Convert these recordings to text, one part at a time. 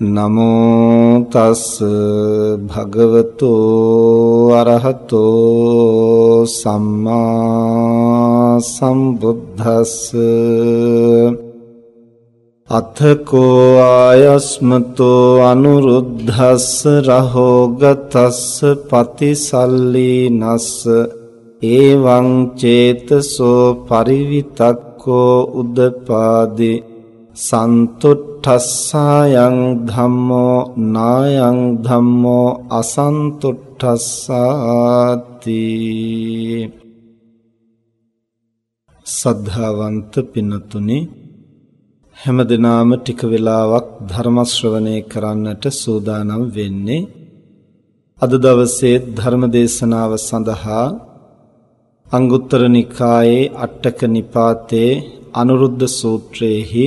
නමෝ තස් භගවතු අරහතෝ සම්මා සම්බුද්දස්ස අතකෝ ආයස්මතෝ අනුරුද්ධස්ස රහෝගතස්ස පතිසල්ලීනස්ස එවං චේතසෝ පරිවිතක්කෝ උදපාදේ සන්තුට්ඨස්සායන් ධම්මෝ නායන් ධම්මෝ අසන්තුට්ඨස්සාති සද්ධාවන්ත පින්නතුනි හැමදිනාම ටික වෙලාවක් ධර්ම ශ්‍රවණය කරන්නට සූදානම් වෙන්නේ අද දවසේ ධර්ම දේශනාව සඳහා අංගුත්තර නිකායේ අට්ටක නිපාතේ අනුරුද්ධ සූත්‍රයේහි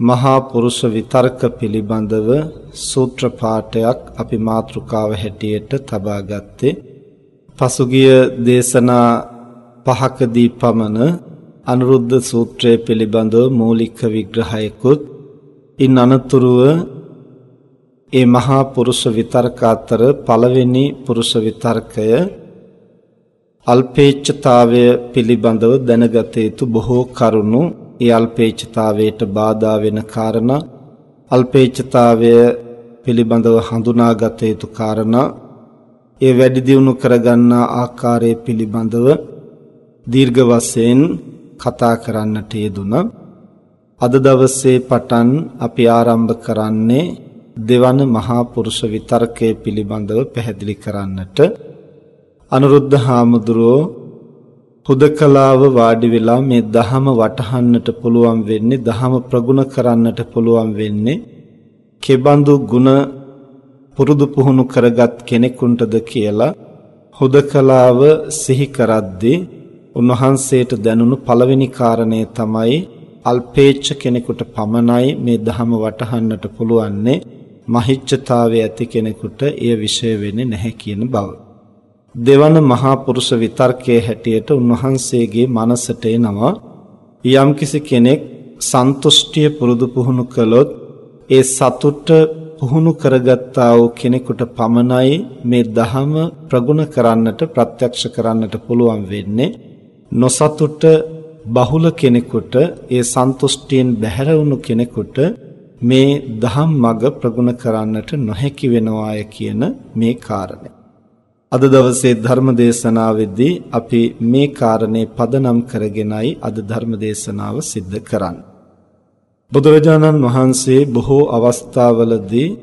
මහා පුරුෂ විතර්ක පිළිබඳව සූත්‍ර පාඨයක් අපි මාතෘකාව හැටියට තබා ගත්තේ. පසුගිය දේශනා පහකදී පමණ අනුරුද්ධ සූත්‍රය පිළිබඳව මූලික විග්‍රහයකුත් ඉන් අනතුරුව ඒ මහා පුරුෂ විතර්ක අතර පළවෙනි පුරුෂ විතර්කය අල්පේච්ඡතාවය පිළිබඳව දැනගත යුතු බොහෝ කරුණු ඒ අල්පේච්ඡතාවයට බාධා වෙන කාරණා අල්පේච්ඡතාවය පිළිබඳව හඳුනාගත යුතු කාරණා ඒ වැඩි දියුණු කරගන්නා ආකාරය පිළිබඳව දීර්ඝ වශයෙන් කතා කරන්නට යෙදුණා අද දවසේ පටන් අපි ආරම්භ කරන්නේ දෙවන මහා පුරුෂ විතර්කයේ පිළිබඳව පැහැදිලි කරන්නට අනුරුද්ධ හාමුදුරුවෝ හුදකලාව වාඩි වෙලා මේ දහම වටහන්නට පුළුවන් වෙන්නේ දහම ප්‍රගුණ කරන්නට පුළුවන් වෙන්නේ කෙබඳු ಗುಣ පුරුදු පුහුණු කරගත් කෙනෙකුටද කියලා හුදකලාව සිහි කරද්දී උන්වහන්සේට දැනුණු පළවෙනි කාරණේ තමයි අල්පේච්ඡ කෙනෙකුට පමණයි මේ දහම වටහන්නට පුළුවන්නේ මහිච්ඡතාවය ඇති කෙනෙකුට එය විශේෂ වෙන්නේ නැහැ කියන බව. දෙවන මහා පුරුෂ විතර්කයේ හැටියට උන්වහන්සේගේ මනසට එනවා යම්කිසි කෙනෙක් සන්තුෂ්ටිය පුරුදු පුහුණු කළොත් ඒ සතුට පුහුණු කරගත්තා වූ කෙනෙකුට පමණයි මේ ධහම ප්‍රගුණ කරන්නට ප්‍රත්‍යක්ෂ කරන්නට පුළුවන් වෙන්නේ නොසතුට බහුල කෙනෙකුට ඒ සන්තුෂ්ටියෙන් බැහැර වුණු කෙනෙකුට මේ දහම් මඟ ප්‍රගුණ කරන්නට නොහැකි වෙනවාය කියන මේ කාරණය. අද දවසේ ධර්ම දේශනාවේදී අපි මේ කාරණේ පදනම් කරගෙනයි අද ධර්ම දේශනාව සිද්ධ කරන්නේ. බුදුරජාණන් වහන්සේ බොහෝ අවස්ථාවලදී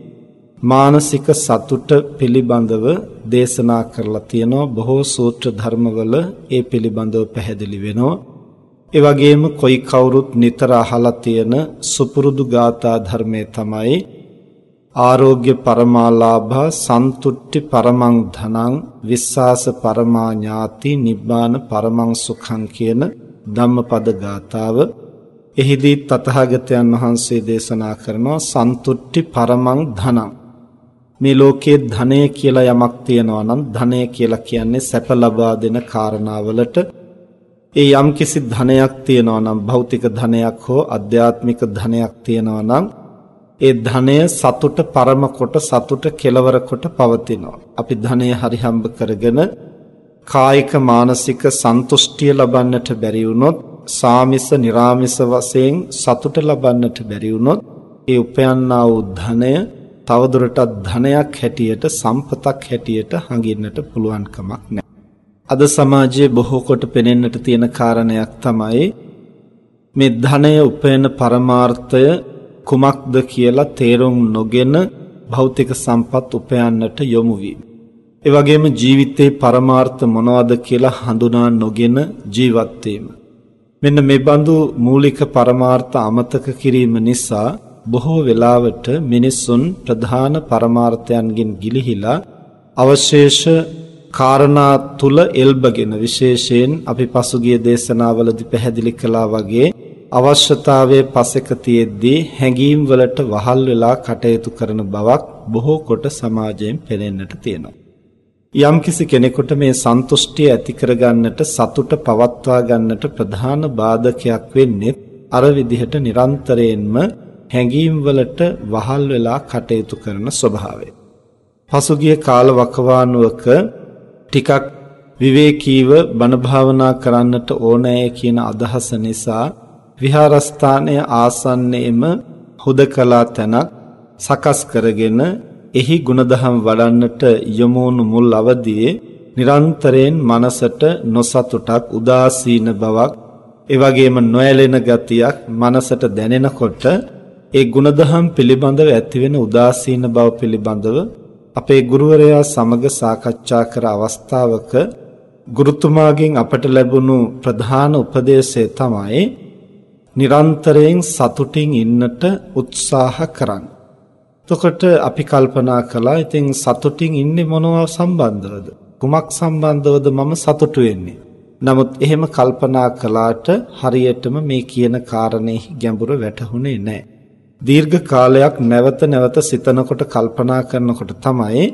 මානසික සතුට පිළිබඳව දේශනා කරලා තියෙනවා බොහෝ සූත්‍ර ධර්මවල ඒ පිළිබඳව පැහැදිලි වෙනවා ඒ වගේම කොයි කවුරුත් නිතර අහලා තියෙන සුපුරුදු ගාථා ධර්මයේ තමයි ආරෝග්‍ය පරමාලාභා සන්තුට්ටි පරමං ධනං විස්සාස පරමා ඥාති නිබ්බාන පරමං සුඛං කියන ධම්මපද ගාතාව එහිදී තථාගතයන් වහන්සේ දේශනා කරනවා සන්තුට්ටි පරමං ධනං. මේ ලෝකයේ ධනය කියලා යමක් තියෙනවා නම් ධනය කියලා කියන්නේ සැප ලබා දෙන කාරණාවලට. ඒ යම්කිසි ධනයක් තියනවා නම් භෞතික ධනයක් හෝ අධ්‍යාත්මික ධනයක් තියනවා නම් ඒ ධනය සතුට පරම කොට සතුට කෙලවර කොට පවතිනවා. අපි ධනය හරි හම්බ කරගෙන කායික මානසික සන්තුෂ්ටිය ලබන්නට බැරි වුණොත් සාමිස निराමිස වශයෙන් සතුට ලබන්නට බැරි වුණොත් ඒ උපයන්නා වූ ධනය තවදුරටත් ධනයක් හැටියට සම්පතක් හැටියට හඟින්නට පුළුවන් කමක් නැහැ. අද සමාජයේ බොහෝ කොට පෙනෙන්නට තියෙන කාරණයක් තමයි මේ ධනය උපයන පරමාර්ථය කුමක්ද කියලා තේරුම් නොගෙන භෞතික සම්පත් උපයන්නට යොමු වීම. ඒ වගේම ජීවිතේ පරමාර්ථ මොනවද කියලා හඳුනා නොගෙන ජීවත් වීම. මෙන්න මේ බඳු මූලික පරමාර්ථ අමතක කිරීම නිසා බොහෝ වෙලාවට මිනිසුන් ප්‍රධාන පරමාර්ථයන්ගෙන් ගිලිහිලා අවශේෂ කාරණා තුල එල්බගෙන විශේෂයෙන් අපි පසුගිය දේශනාවලදී පැහැදිලි කළා වගේ අවශ්‍යතාවයේ පසෙක තියෙද්දී හැඟීම් වලට වහල් වෙලා කටයුතු කරන බවක් බොහෝ කොට සමාජයෙන් පෙනෙන්නට තියෙනවා. යම්කිසි කෙනෙකුට මේ සන්තුෂ්ටිය ඇති කරගන්නට සතුට පවත්වා ගන්නට ප්‍රධාන බාධකයක් වෙන්නේ අර විදිහට නිරන්තරයෙන්ම හැඟීම් වලට වහල් වෙලා කටයුතු කරන ස්වභාවය. පසුගිය කාල වකවානුවක ටිකක් විවේකීව බණ භාවනා කරන්නට ඕනෑ කියන අදහස නිසා විහාරස්ථානයේ ආසන්නයේම හුදකලා තැනක් සකස් කරගෙන එහි ගුණධම් වඩන්නට යොමුණු මුල් අවදියේ නිරන්තරයෙන් මනසට නොසතුටක් උදාසීන බවක් ඒ වගේම නොඇලෙන ගතියක් මනසට දැනෙනකොට ඒ ගුණධම් පිළිබඳව ඇතිවෙන උදාසීන බව පිළිබඳව අපේ ගුරුවරයා සමග සාකච්ඡා කර අවස්ථාවක ගුරුතුමාගෙන් අපට ලැබුණු ප්‍රධාන උපදේශය තමයි නිරන්තරයෙන් සතුටින් ඉන්නට උත්සාහ කරන්න. එතකොට අපි කල්පනා කළා ඉතින් සතුටින් ඉන්නේ මොනවා සම්බන්ධවද? කුමක් සම්බන්ධවද මම සතුටු වෙන්නේ? නමුත් එහෙම කල්පනා කළාට හරියටම මේ කියන කාරණේ ගැඹුර වැටහුනේ නැහැ. දීර්ඝ කාලයක් නැවත නැවත සිතනකොට කල්පනා කරනකොට තමයි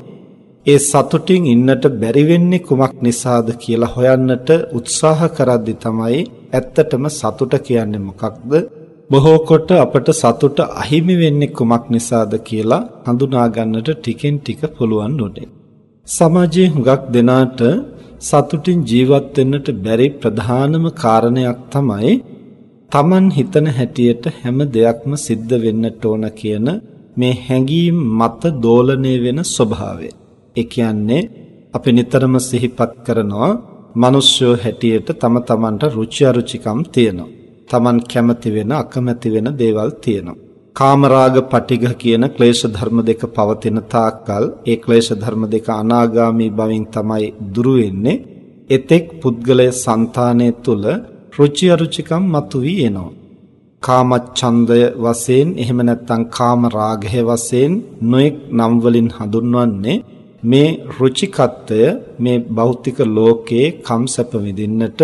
ඒ සතුටින් ඉන්නට බැරි වෙන්නේ කුමක් නිසාද කියලා හොයන්නට උත්සාහ කරද්දි තමයි ඇත්තටම සතුට කියන්නේ මොකක්ද බොහෝ කොට අපට සතුට අහිමි වෙන්නේ කුමක් නිසාද කියලා හඳුනා ගන්නට ටිකෙන් ටික පුළුවන් උනේ. සමාජයේ හුඟක් දෙනාට සතුටින් ජීවත් වෙන්නට බැරි ප්‍රධානම කාරණයක් තමයි Taman හිතන හැටියට හැම දෙයක්ම සිද්ධ වෙන්නට ඕන කියන මේ හැඟීම් මත දෝලණය වෙන ස්වභාවය. ඒ කියන්නේ අපි නිතරම සිහිපත් කරනවා මිනිස්සු හැටියට තම තමන්ට රුචි අරුචිකම් තියෙනවා. තමන් කැමති වෙන අකමැති වෙන දේවල් තියෙනවා. කාමරාග පටිඝ කියන ක්ලේශ ධර්ම දෙක පවතින තාක්කල් ඒ ක්ලේශ ධර්ම දෙක අනාගාමී බවින් තමයි දුරු වෙන්නේ. එතෙක් පුද්ගලය సంతානය තුල රුචි අරුචිකම් මතුවී එනවා. කාමච්ඡන්දය වශයෙන් එහෙම නැත්නම් කාම රාගය වශයෙන් නොඑක් නම් වලින් හඳුන්වන්නේ මේ රුචිකත්වය මේ භෞතික ලෝකයේ කම්සප විඳින්නට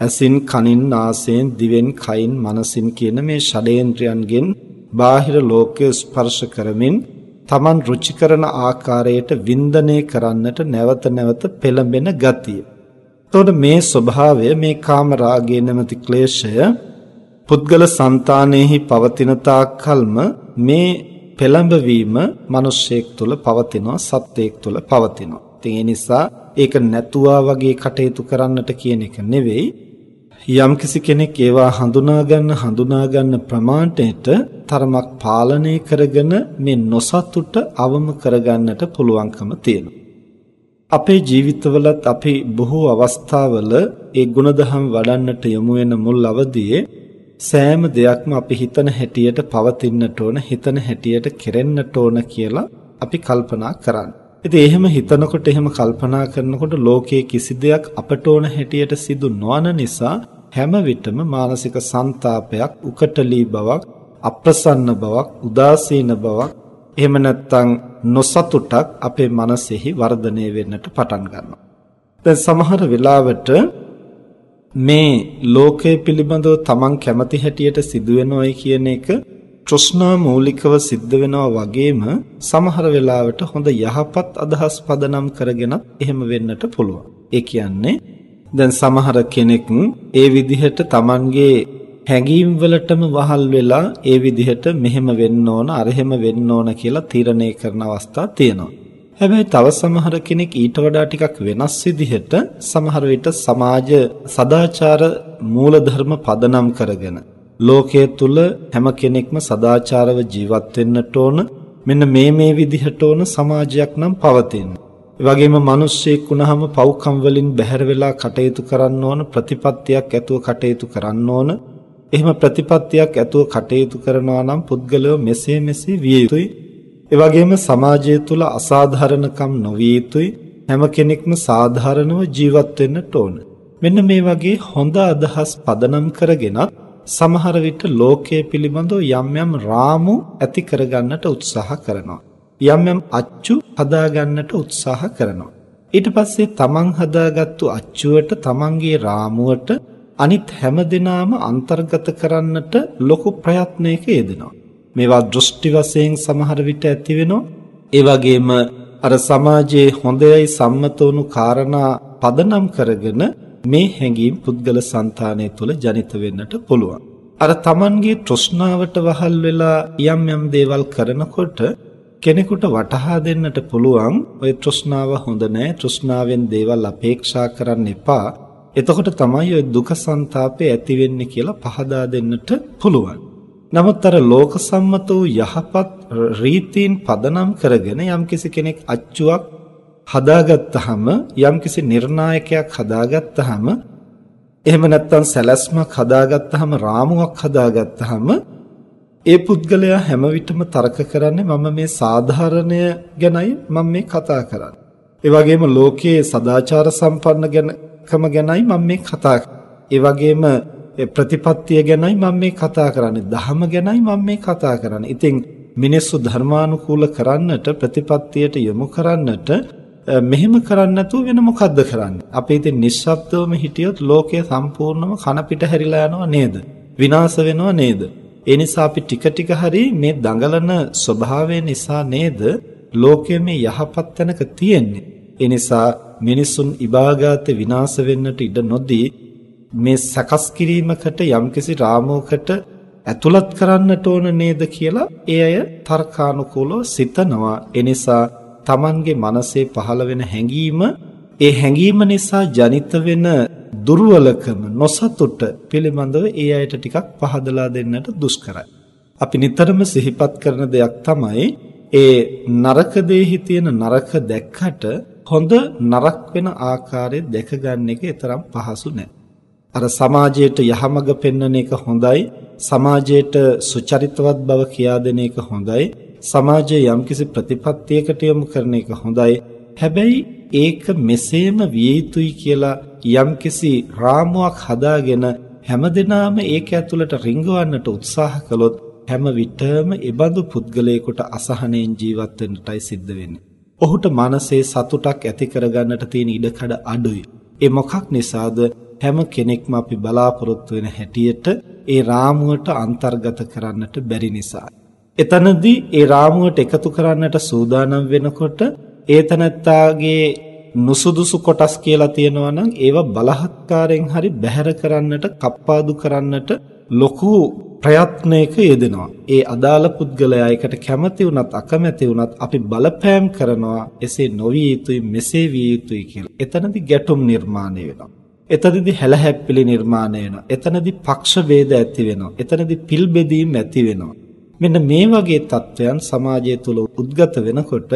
ඇසින් කනින් නාසයෙන් දිවෙන් කයින් මනසින් කියන මේ ෂඩේන්ද්‍රයන්ගෙන් බාහිර ලෝකය ස්පර්ශ කරමින් Taman රුචි කරන ආකාරයට වින්දනය කරන්නට නැවත නැවත පෙළඹෙන ගතිය. එතකොට මේ ස්වභාවය මේ කාම රාගයේ නැමැති ක්ලේශය පුද්ගල సంతානෙහි පවතින තාක්කල්ම මේ පෙළඹවීම මිනිස්සෙක් තුළ පවතිනවා සත්වයෙක් තුළ පවතිනවා. ඉතින් ඒ නිසා ඒක නැතුවා වගේ කටයුතු කරන්නට කියන එක නෙවෙයි යම්කිසි කෙනෙක් ඒවා හඳුනා ගන්න හඳුනා ගන්න ප්‍රමාණයට තරමක් පාලනය කරගෙන මේ නොසතුට අවම කරගන්නට පුළුවන්කම තියෙනවා. අපේ ජීවිතවලත් අපි බොහෝ අවස්ථාවල ඒ ಗುಣධම් වඩන්නට යොමු වෙන මුල් අවදියේ සෑම දෙයක්ම අපි හිතන හැටියට පවතින්නට ඕන හිතන හැටියට කෙරෙන්නට ඕන කියලා අපි කල්පනා කරන්නේ. ඉතින් එහෙම හිතනකොට එහෙම කල්පනා කරනකොට ලෝකයේ කිසි දෙයක් අපට ඕන හැටියට සිදු නොවන නිසා හැම විටම මානසික ਸੰతాපයක්, උකටලී බවක්, අප්‍රසන්න බවක්, උදාසීන බවක්, එහෙම නැත්නම් නොසතුටක් අපේ මනසෙහි වර්ධනය වෙන්නට පටන් ගන්නවා. දැන් සමහර වෙලාවට මේ ලෝකය පිළිබඳව තමන් කැමති හැටියට සිදුවෙනවයි කියන එක තෘෂ්ණා මූලිකව සිද්ධ වෙනවා වගේම සමහර වෙලාවට හොඳ යහපත් අදහස් පදනම් කරගෙන එහෙම වෙන්නට පුළුවන්. ඒ කියන්නේ දැන් සමහර කෙනෙක් ඒ විදිහට Tamanගේ හැඟීම් වලටම වහල් වෙලා ඒ විදිහට මෙහෙම වෙන්න ඕන අරහෙම වෙන්න ඕන කියලා තීරණය කරන අවස්ථා තියෙනවා. හැබැයි තව සමහර කෙනෙක් ඊට වඩා ටිකක් වෙනස් විදිහට සමහර විට සමාජ සදාචාර මූලධර්ම පදනම් කරගෙන ලෝකයේ තුල හැම කෙනෙක්ම සදාචාරව ජීවත් වෙන්නට ඕන මෙන්න මේ මේ විදිහට ඕන සමාජයක් නම් පවතින. ඒ වගේම මිනිස්සෙක් වුණාම පව්කම් වලින් බැහැර වෙලා කටයුතු කරන්න ඕන ප්‍රතිපත්තියක් ඇතුව කටයුතු කරන්න ඕන. එහෙම ප්‍රතිපත්තියක් ඇතුව කටයුතු කරනවා නම් පුද්ගලයෝ මෙසේ මෙසේ විය යුතුයි. ඒ වගේම සමාජය තුල අසාධාරණකම් නොවිය යුතුයි. හැම කෙනෙක්ම සාධාරණව ජීවත් වෙන්නට ඕන. මෙන්න මේ වගේ හොඳ අදහස් පදනම් කරගෙනත් සමහර විට ලෝකයේ පිළිබඳව යම් යම් රාමු ඇති කරගන්නට උත්සාහ කරනවා. යම් යම් අච්චු හදාගන්නට උත්සාහ කරනවා. ඊට පස්සේ තමන් හදාගත්තු අච්චුවට තමන්ගේ රාමුවට අනිත් හැම දිනාම අන්තර්ගත කරන්නට ලොකු ප්‍රයත්නයක යෙදෙනවා. මේවා දෘෂ්ටි වශයෙන් සමහර විට ඇති වෙනවා. ඒ වගේම අර සමාජයේ හොඳයි සම්මත වුණු කාරණා පදනම් කරගෙන මේ හැඟීම් පුද්ගල సంతානය තුළ ජනිත වෙන්නට පුළුවන්. අර Tamanගේ තෘෂ්ණාවට වහල් වෙලා යම් යම් දේවල් කරනකොට කෙනෙකුට වටහා දෙන්නට පුළුවන් ඔය තෘෂ්ණාව හොඳ නෑ තෘෂ්ණාවෙන් දේවල් අපේක්ෂා කරන්න එපා එතකොට තමයි ඔය දුක ਸੰతాපේ ඇති වෙන්නේ කියලා පහදා දෙන්නට පුළුවන් නමුත් අර ලෝක සම්මත වූ යහපත් රීතීන් පදනම් කරගෙන යම්කිසි කෙනෙක් අච්චුවක් හදාගත්තාම යම්කිසි නිර්ණායකයක් හදාගත්තාම එහෙම නැත්නම් සැලැස්මක් හදාගත්තාම රාමුවක් හදාගත්තාම ඒ පුද්ගලයා හැම විටම තර්ක කරන්නේ මම මේ සාධාරණය ගැනයි මම මේ කතා කරන්නේ. ඒ වගේම ලෝකයේ සදාචාර සම්පන්න ගැනකම ගැනයි මම මේ කතා ඒ වගේම ප්‍රතිපත්තිය ගැනයි මම මේ කතා කරන්නේ. ධහම ගැනයි මම මේ කතා කරන්නේ. ඉතින් මිනිස්සු ධර්මානුකූල කරන්නට ප්‍රතිපත්තියට යොමු කරන්නට මෙහෙම කරන්නේ නැතුව වෙන මොකද්ද කරන්නේ? අපි ඉතින් නිශ්ශබ්දවම හිටියොත් ලෝකය සම්පූර්ණයෙන්ම කන පිට හැරිලා යනවා නේද? විනාශ වෙනව නේද? ඒ නිසා අපි ටික ටික හරි මේ දඟලන ස්වභාවය නිසා නේද ලෝකයේ මේ යහපත් තැනක තියෙන්නේ. ඒ නිසා මිනිසුන් ඉබාගාතේ විනාශ වෙන්නට ඉඩ නොදී මේ සකස් කිරීමකට යම්කිසි රාමෝකට ඇතුළත් කරන්නට ඕන නේද කියලා ඒ අය තර්කානුකූලව සිතනවා. ඒ නිසා Tamanගේ මනසේ පහළ වෙන හැඟීම ඒ හැඟීම නිසා ජනිත වෙන දුර්වලකම නොසතුට පිළිබඳව ඒ අයට ටිකක් පහදලා දෙන්නට දුෂ්කරයි. අපි නිතරම සිහිපත් කරන දෙයක් තමයි ඒ නරක දෙහි තියෙන නරක දැක්කට හොඳ නරක වෙන ආකාරය දැක ගන්න එක තරම් පහසු නෑ. අර සමාජයට යහමඟ පෙන්වන එක හොඳයි. සමාජයට සුචරිතවත් බව කියා දෙන එක හොඳයි. සමාජයේ යම්කිසි ප්‍රතිපත්තියකට යොමු කරන එක හොඳයි. හැබැයි ඒක මෙසේම විය යුතුයි කියලා යම්කිසි රාමුවක් හදාගෙන හැමදෙනාම ඒක ඇතුළට රිංගවන්නට උත්සාහ කළොත් හැම විටම ඒබඳු පුද්ගලයෙකුට අසහනෙන් ජීවත් වෙන්නටයි සිද්ධ වෙන්නේ. ඔහුට මනසේ සතුටක් ඇති කරගන්නට තියෙන ඉඩකඩ අඩුයි. ඒ මොකක් නිසාද හැම කෙනෙක්ම අපි බලාපොරොත්තු වෙන හැටියට ඒ රාමුවට අන්තර්ගත කරන්නට බැරි නිසා. එතනදී ඒ රාමුවට එකතු කරන්නට සූදානම් වෙනකොට ඒ තනත්තාගේ නුසුදුසු කොටස් කියලා තියෙනවා නම් ඒවා බලහත්කාරයෙන් හරි බැහැර කරන්නට කප්පාදු කරන්නට ලොකු ප්‍රයත්නයක යෙදෙනවා. ඒ අදාළ පුද්ගලයා එකට කැමති වුණත් අකමැති වුණත් අපි බලපෑම් කරනවා එසේ නොවිය යුතුයි මෙසේ විය යුතුයි කියලා. එතනදී ගැටුම් නිර්මාණය වෙනවා. එතනදී හැලහැප්පිලි නිර්මාණය වෙනවා. එතනදී පක්ෂ ભેද ඇති වෙනවා. එතනදී පිල් බෙදීම් ඇති වෙනවා. මෙන්න මේ වගේ තත්වයන් සමාජය තුළ උද්ගත වෙනකොට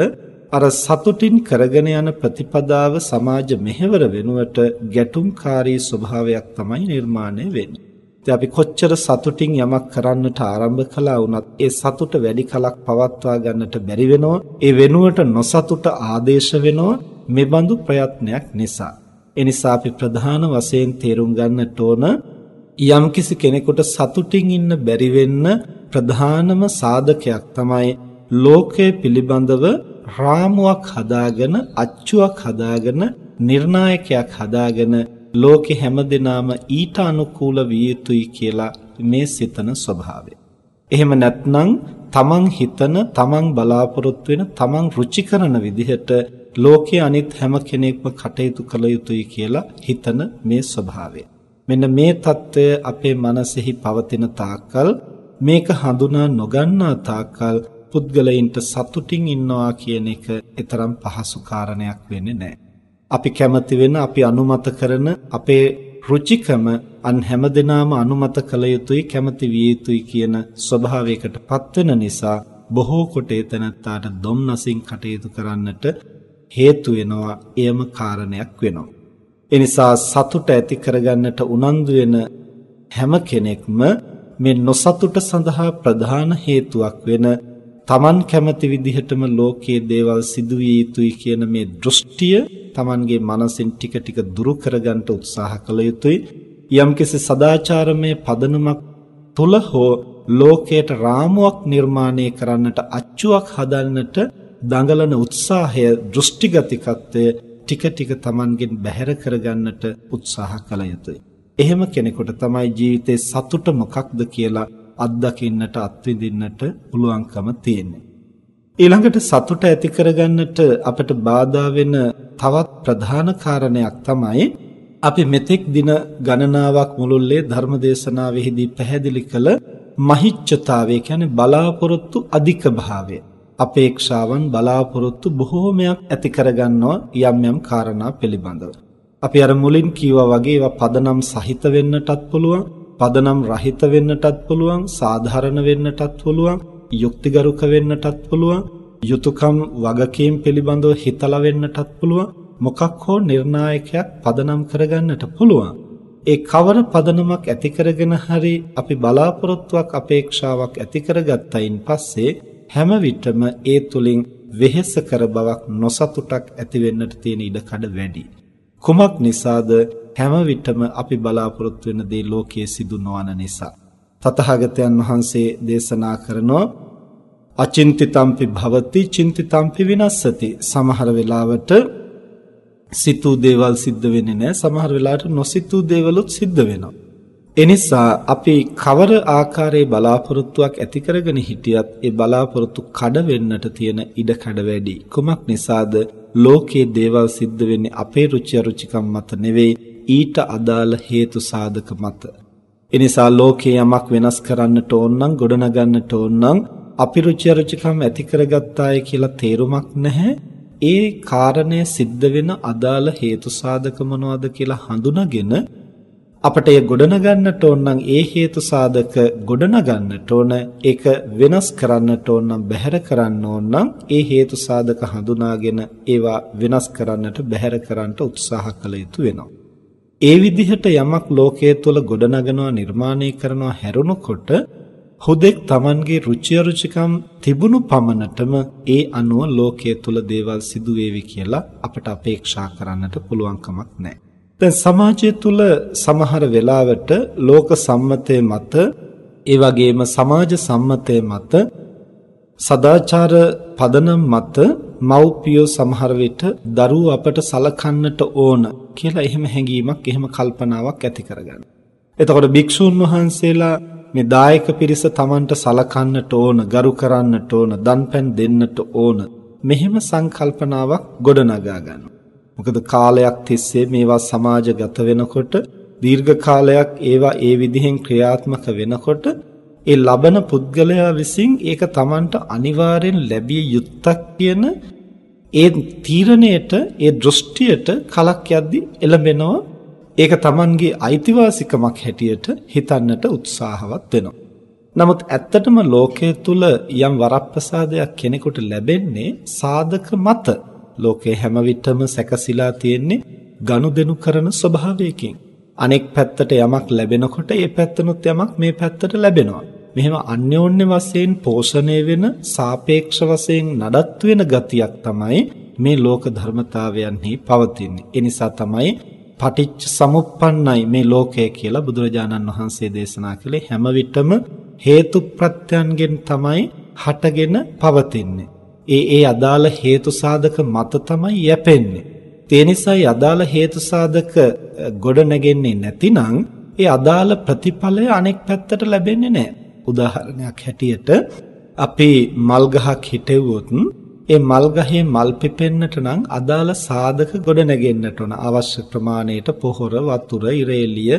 අර සතුටින් කරගෙන යන ප්‍රතිපදාව සමාජ මෙහෙවර වෙනුවට ගැටුම්කාරී ස්වභාවයක් තමයි නිර්මාණය වෙන්නේ. ඉතින් අපි කොච්චර සතුටින් යමක් කරන්නට ආරම්භ කළා වුණත් ඒ සතුට වැඩි කලක් පවත්වා ගන්නට බැරි වෙනවා. ඒ වෙනුවට නොසතුට ආදේශ වෙනවා මේ බඳු ප්‍රයත්නයක් නිසා. ඒ නිසා අපි ප්‍රධාන වශයෙන් තේරුම් ගන්නට ඕන යම්කිසි කෙනෙකුට සතුටින් ඉන්න බැරි වෙන්න ප්‍රධානම සාධකයක් තමයි ලෝකය පිළිබඳව රාමුවක් හදාගෙන අච්චුවක් හදාගෙන නිර්ණායකයක් හදාගෙන ලෝකෙ හැමදෙනාම ඊට අනුකූල විය යුතුයි කියලා මේ සිතන ස්වභාවය. එහෙම නැත්නම් තමන් හිතන තමන් බලාපොරොත්තු වෙන තමන් රුචි කරන විදිහට ලෝකයේ අනිත් හැම කෙනෙක්ම කටයුතු කළ යුතුයි කියලා හිතන මේ ස්වභාවය. මෙන්න මේ తত্ত্বය අපේ මනසෙහි පවතින තාක්කල් මේක හඳුනා නොගන්නා තාක්කල් පුද්ගලයින්ට සතුටින් ඉන්නවා කියන එක ඊතරම් පහසු කාරණයක් වෙන්නේ නැහැ. අපි කැමති වෙන අපි අනුමත කරන අපේ ෘචිකම අන් හැමදෙනාම අනුමත කළ යුතුයි කැමති විය යුතුයි කියන ස්වභාවයකට පත්වෙන නිසා බොහෝ කොට එතනත්තාට දොම්නසින් කටයුතු කරන්නට හේතු වෙනවා එයම කාරණයක් වෙනවා. ඒ නිසා සතුට ඇති කරගන්නට උනන්දු වෙන හැම කෙනෙක්ම මේ නොසතුට සඳහා ප්‍රධාන හේතුවක් වෙන Taman කැමති විදිහටම ලෝකයේ දේවල් සිදුවිය යුතුයි කියන මේ දෘෂ්ටිය Tamanගේ මනසින් ටික ටික දුරු කරගන්න උත්සාහ කළ යුතුයි යම්කිසි සදාචාරමය පදනමක් තුල හෝ ලෝකයට රාමුවක් නිර්මාණය කරන්නට අච්චුවක් හදන්නට දඟලන උත්සාහය දෘෂ්ටිගතිකත්වය ටික ටික Tamanගෙන් බැහැර කරගන්නට උත්සාහ කළ යුතුයි. එහෙම කෙනෙකුට තමයි ජීවිතේ සතුට මොකක්ද කියලා අත්දකින්නට අත්විඳින්නට පුළුවන්කම තියෙන්නේ. ඊළඟට සතුට ඇති කරගන්නට අපට බාධා වෙන තවත් ප්‍රධාන කාරණයක් තමයි අපි මෙතෙක් දින ගණනාවක් මුළුල්ලේ ධර්මදේශනාවෙහිදී පැහැදිලි කළ මහිච්ඡතාවය කියන්නේ බලාපොරොත්තු අධික භාවය. අපේක්ෂාවන් බලාපොරොත්තු බොහෝමයක් ඇති කරගන්නවා යම් යම් කාරණා පිළිබඳව. අපි අර මුලින් කීවා වගේ ඒවා පදනම් සහිත වෙන්නටත් පුළුවන්, පදනම් රහිත වෙන්නටත් පුළුවන්, සාධාරණ වෙන්නටත් පුළුවන්, යුක්තිගරුක වෙන්නටත් පුළුවන්, යුතුයකම් වගකීම් පිළිබඳව හිතලා වෙන්නටත් පුළුවන්. මොකක් හෝ නිර්ණායකයක් පදනම් කරගන්නට පුළුවන්. ඒ කවර පදනමක් ඇති කරගෙන හරි අපි බලාපොරොත්තුවක් අපේක්ෂාවක් ඇති කරගත්තයින් පස්සේ හැම විටම ඒ තුලින් වෙහෙස කර බවක් නොසතුටක් ඇති වෙන්නට තියෙන ඉඩකඩ වැඩි. කුමක් නිසාද හැම විටම අපි බලාපොරොත්තු වෙන දේ ලෝකයේ සිදු නොවන නිසා. තතහාගතයන් වහන්සේ දේශනා කරනෝ අචින්තිතම්පි භවති චින්තිතම්පි විනස්සති සමහර වෙලාවට සිතූ දේවල් සිද්ධ වෙන්නේ නැහැ සමහර වෙලාවට නොසිතූ දේවලුත් සිද්ධ වෙනවා එනිසා අපි කවර ආකාරයේ බලාපොරොත්තුවක් ඇති කරගෙන හිටියත් ඒ බලාපොරොත්තු කඩ වෙන්නට තියෙන ඉඩ කඩ වැඩි. කුමක් නිසාද? ලෝකයේ දේවල් සිද්ධ වෙන්නේ අපේ රුචි අරුචිකම් මත නෙවෙයි ඊට අදාළ හේතු සාධක මත. එනිසා ලෝකයේ යමක් වෙනස් කරන්නට ඕන නම් ගොඩනගන්නට ඕන නම් අපි රුචි අරුචිකම් ඇති කරගත්තාය කියලා තේරුමක් නැහැ. ඒ කාරණය සිද්ධ වෙන අදාළ හේතු සාධක මොනවද කියලා හඳුනාගෙන අපට එය ගොඩනගන්නට ඕන නම් ඒ හේතු සාධක ගොඩනගන්නට ඕන ඒක වෙනස් කරන්නට ඕන නම් බැහැර කරන්න ඕන නම් ඒ හේතු සාධක හඳුනාගෙන ඒවා වෙනස් කරන්නට බැහැර කරන්නට උත්සාහ කළ යුතු වෙනවා. ඒ විදිහට යමක් ලෝකයේ තුල ගොඩනගනවා නිර්මාණය කරනවා හැරුණකොට හුදෙක් Tamanගේ රුචි අරුචිකම් තිබුණු පමණටම ඒ අනුව ලෝකයේ තුල දේවල් සිදු වේවි කියලා අපට අපේක්ෂා කරන්නට පුළුවන් කමක් නැහැ. දැන් සමාජය තුල සමහර වෙලාවට ලෝක සම්මතයේ මත ඒ වගේම සමාජ සම්මතයේ මත සදාචාර පදනම් මත මව්පියෝ සමහර විට දරුවෝ අපට සලකන්නට ඕන කියලා එහෙම හැඟීමක් එහෙම කල්පනාවක් ඇති කරගන්න. එතකොට භික්ෂූන් වහන්සේලා මේ දායක පිරිස Tamanට සලකන්නට ඕන, ගරු කරන්නට ඕන, දන්පැන් දෙන්නට ඕන. මෙහෙම සංකල්පනාවක් ගොඩනගා ගන්නවා. මොකද කාලයක් තිස්සේ මේවා සමාජගත වෙනකොට දීර්ඝ කාලයක් ඒවා ඒ විදිහෙන් ක්‍රියාත්මක වෙනකොට ඒ ලබන පුද්ගලයා විසින් ඒක Tamanට අනිවාර්යෙන් ලැබිය යුත්තක් කියන ඒ තීරණයට ඒ දෘෂ්ටියට කලක් යද්දි එළඹෙනවා ඒක Tamanගේ අයිතිවාසිකමක් හැටියට හිතන්නට උත්සාහවත් වෙනවා. නමුත් ඇත්තටම ලෝකයේ තුල යම් වරප්‍රසාදයක් කෙනෙකුට ලැබෙන්නේ සාධක මත ලෝකේ හැම විටම සැකසීලා තියෙන්නේ ගනුදෙනු කරන ස්වභාවයකින්. අනෙක් පැත්තට යමක් ලැබෙනකොට ඒ පැත්තනොත් යමක් මේ පැත්තට ලැබෙනවා. මෙහෙම අන්‍යෝන්‍ය වශයෙන් පෝෂණය වෙන සාපේක්ෂ වශයෙන් නඩත්තු වෙන ගතියක් තමයි මේ ලෝක ධර්මතාවයන්හි පවතින්නේ. ඒ නිසා තමයි පටිච්ච සමුප්පන්නයි මේ ලෝකය කියලා බුදුරජාණන් වහන්සේ දේශනා කළේ හැම විටම හේතු ප්‍රත්‍යයන්ගෙන් තමයි හටගෙන පවතින්නේ. ඒ ඒ අදාළ හේතු සාධක මත තමයි යැපෙන්නේ. ඒ නිසායි අදාළ හේතු සාධක ගොඩ නැගෙන්නේ නැතිනම් ඒ අදාළ ප්‍රතිඵලය අනෙක් පැත්තට ලැබෙන්නේ නැහැ. උදාහරණයක් හැටියට අපි මල් ගහක් හිටෙව්වොත් ඒ මල් ගහේ මල් පිපෙන්නට නම් අදාළ සාධක ගොඩ නැගෙන්නට ඕන. අවශ්‍ය ප්‍රමාණයට පොහොර, වතුර, ඉරේලිය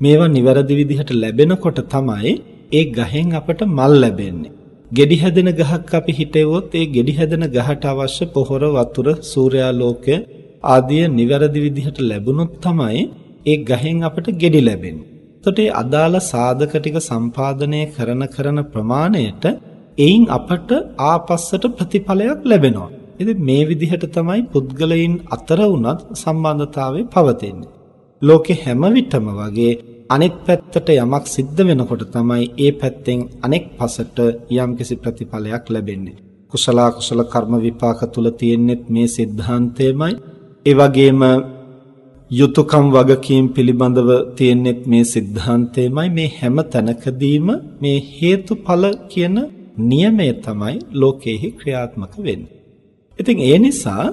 මේවා නිවැරදි විදිහට ලැබෙනකොට තමයි ඒ ගහෙන් අපට මල් ලැබෙන්නේ. ගෙඩි හැදෙන ගහක් අපි හිටෙවොත් ඒ ගෙඩි හැදෙන ගහට අවශ්‍ය පොහොර, වතුර, සූර්යාලෝකය ආදිය නිවැරදි විදිහට ලැබුණොත් තමයි ඒ ගහෙන් අපට ගෙඩි ලැබෙන්නේ. එතකොට ඒ අදාළ සාධක ටික සම්පාදනය කරන කරන ප්‍රමාණයට එයින් අපට ආපස්සට ප්‍රතිඵලයක් ලැබෙනවා. ඉතින් මේ විදිහට තමයි පුද්ගලයන් අතර උනත් සම්බන්ධතාවය පවතින්නේ. ලෝකෙ හැම විටම වගේ අනෙක් පැත්තට යමක් සිද්ධ වෙනකොට තමයි ඒ පැත්තෙන් අනෙක් පසට යම්කිසි ප්‍රතිඵලයක් ලැබෙන්නේ. කුසල කුසල කර්ම විපාක තුල තියෙන්නේත් මේ સિદ્ધාන්තයමයි. ඒ වගේම යුතුයකම් වගකීම් පිළිබඳව තියෙන්නේත් මේ સિદ્ધාන්තයමයි. මේ හැම තැනකදීම මේ හේතුඵල කියන නියමය තමයි ලෝකෙහි ක්‍රියාත්මක වෙන්නේ. ඉතින් ඒ නිසා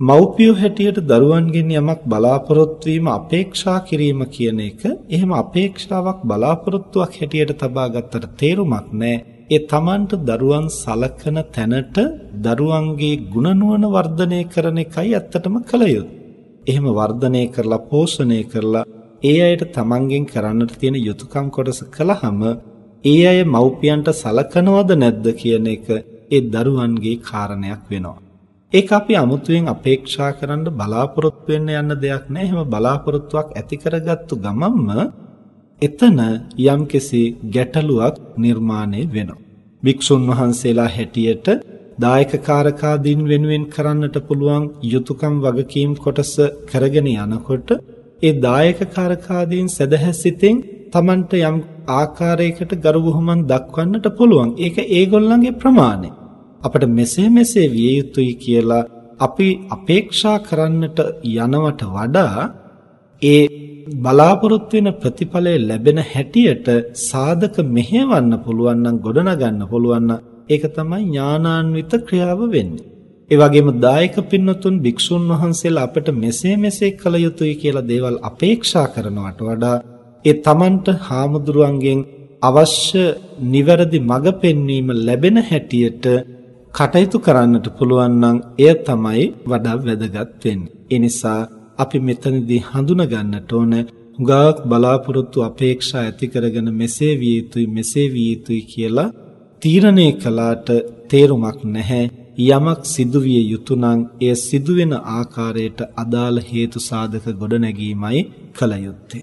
මව්පියෝ හැටියට දරුවන්ගෙන් යමක් බලාපොරොත්තු වීම අපේක්ෂා කිරීම කියන එක එහෙම අපේක්ෂාවක් බලාපොරොත්තුවක් හැටියට තබා ගත්තට තේරුමක් නැහැ. ඒ Tamanට දරුවන් සලකන තැනට දරුවන්ගේ ගුණ වර්ධනය කරන එකයි ඇත්තටම කළ එහෙම වර්ධනය කරලා පෝෂණය කරලා ඒ අයට Tamanගෙන් කරන්නට තියෙන යුතුයකම් කොටස කළාම ඒ අය මව්පියන්ට සලකනවද නැද්ද කියන එක ඒ දරුවන්ගේ කාරණයක් වෙනවා. ඒක අපි අමුතුවෙන් අපේක්ෂා කරන්න බලාපොරොත්තු වෙන්න යන දෙයක් නෑ. එහෙම බලාපොරොත්තුවක් ඇති කරගත්තු ගමන්ම එතන යම්කිසි ගැටලුවක් නිර්මාණය වෙනවා. භික්ෂුන් වහන්සේලා හැටියට දායකකාරකාදීන් වෙනුවෙන් කරන්නට පුළුවන් යුතුයකම් වගකීම් කොටස කරගෙන යනකොට ඒ දායකකාරකාදීන් සදහැසිතෙන් Tamanට යම් ආකාරයකට ගරු බුහුමන් දක්වන්නට පුළුවන්. ඒක ඒගොල්ලන්ගේ ප්‍රමාණය. අපිට මෙසේ මෙසේ විය යුතුයි කියලා අපි අපේක්ෂා කරන්නට යනවට වඩා ඒ බලාපොරොත්තු වෙන ප්‍රතිඵලය ලැබෙන හැටියට සාධක මෙහෙවන්න පුළුවන් නම් ගොඩනගන්න පුළුවන් නම් ඒක තමයි ඥානාන්විත ක්‍රියාව වෙන්නේ. ඒ වගේම දායක පින්නතුන් භික්ෂුන් වහන්සේලා අපිට මෙසේ මෙසේ කළ යුතුයි කියලා දේවල් අපේක්ෂා කරනවට වඩා ඒ තමන්ට හාමුදුරුවන්ගෙන් අවශ්‍ය නිවැරදි මඟ පෙන්වීම ලැබෙන හැටියට කටයුතු කරන්නට පුළුවන් නම් එය තමයි වඩා වැදගත් වෙන්නේ. ඒ නිසා අපි මෙතනදී හඳුනා ගන්නට ඕන හුඟක් බලාපොරොත්තු අපේක්ෂා ඇති කරගෙන මෙසේ විය යුතුයි මෙසේ විය යුතුයි කියලා තීරණය කළාට තේරුමක් නැහැ. යමක් සිදුවිය යුතු නම් එය සිදුවෙන ආකාරයට අදාළ හේතු සාධක ගොඩනැගීමයි කල යුත්තේ.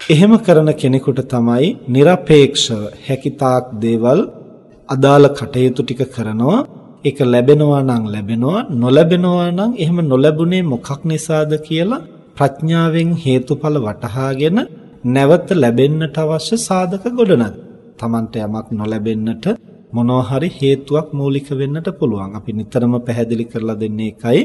එහෙම කරන කෙනෙකුට තමයි নিরপেক্ষව හැකිතාක් දේවල් අදාළ කටයුතු ටික කරනවා ඒක ලැබෙනවා නම් ලැබෙනවා නොලැබෙනවා නම් එහෙම නොලැබුණේ මොකක් නිසාද කියලා ප්‍රඥාවෙන් හේතුඵල වටහාගෙන නැවත ලැබෙන්නට අවශ්‍ය සාධක ගොඩනගන. Tamante යමක් නොලැබෙන්නට මොනවා හරි හේතුවක් මූලික වෙන්නට පුළුවන්. අපි නිතරම පැහැදිලි කරලා දෙන්නේ එකයි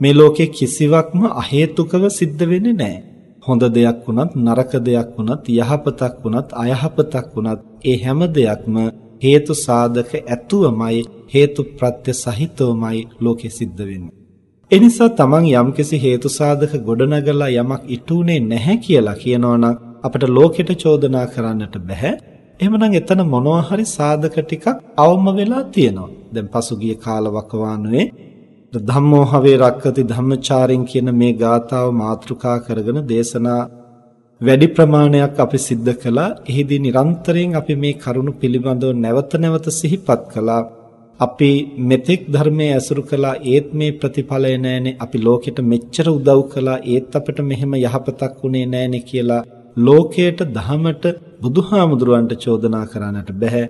මේ ලෝකේ කිසිවක්ම අහේතුකව සිද්ධ වෙන්නේ නැහැ. හොඳ දෙයක් වුණත් නරක දෙයක් වුණත් යහපතක් වුණත් අයහපතක් වුණත් ඒ හැම දෙයක්ම හේතු සාධක ඇතුවමයි හේතු ප්‍රත්‍ය සහිතවමයි ලෝකෙ සිද්ධ වෙන්නේ. ඒ නිසා තමන් යම්කිසි හේතු සාධක ගොඩනගලා යමක් ඉටුනේ නැහැ කියලා කියනවනම් අපිට ලෝකෙට චෝදනා කරන්නට බෑ. එහෙමනම් එතන මොනවා හරි සාධක ටිකක් අවම වෙලා තියෙනවා. දැන් පසුගිය කාලවකවානුවේ ධම්මෝ හවේ රක්කති ධම්මචාරින් කියන මේ ගාථාව මාතෘකා කරගෙන දේශනා වැඩි ප්‍රමාණයක් අපි සිද්ධ කළා. එහිදී නිරන්තරයෙන් අපි මේ කරුණු පිළිබඳව නැවත නැවත සිහිපත් කළා. අපි මෙතෙක් ධර්මයේ ඇසුරු කළා ඒත් මේ ප්‍රතිඵලය නැහැනේ. අපි ලෝකෙට මෙච්චර උදව් කළා ඒත් අපිට මෙහෙම යහපතක් උනේ නැහැනේ කියලා ලෝකයට දහමට බුදුහාමුදුරුවන්ට චෝදනා කරන්නට බෑ.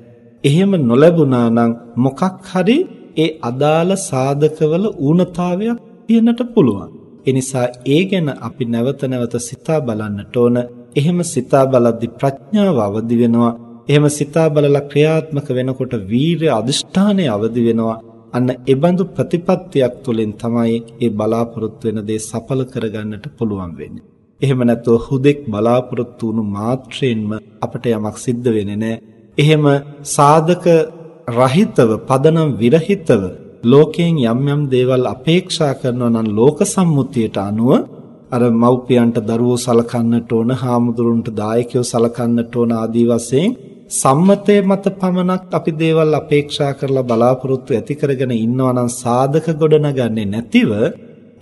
එහෙම නොලැබුණා නම් මොකක් හරි ඒ අදාළ සාධකවල ඌනතාවයක් තියෙන්නට පුළුවන්. ඒ නිසා ඒ ගැන අපි නැවත නැවත සිතා බලන්නට ඕන. එහෙම සිතා බලද්දි ප්‍රඥාව අවදි වෙනවා. එහෙම සිතා බලලා ක්‍රියාත්මක වෙනකොට වීරය අදිෂ්ඨානය අවදි වෙනවා. අන්න ඒබඳු ප්‍රතිපත්තියක් තුළින් තමයි ඒ බලාපොරොත්තු වෙන දේ සඵල කරගන්නට පුළුවන් වෙන්නේ. එහෙම නැත්නම් හුදෙක් බලාපොරොත්තු වුණු මාත්‍රයෙන්ම අපට යමක් සිද්ධ වෙන්නේ නැහැ. එහෙම සාධක රහිතව පදනම් විරහිතව ලෝකයෙන් යම් යම් දේවල් අපේක්ෂා කරනවා නම් ලෝක සම්මුතියට අනුව අර මව්පියන්ට දරුවෝ සලකන්නට ඕන, හාමුදුරුන්ට දායකයෝ සලකන්නට ඕන ආදී වශයෙන් සම්මතයේ මත පමණක් අපි දේවල් අපේක්ෂා කරලා බලාපොරොත්තු ඇති කරගෙන ඉන්නවා නම් සාධක ගොඩනගන්නේ නැතිව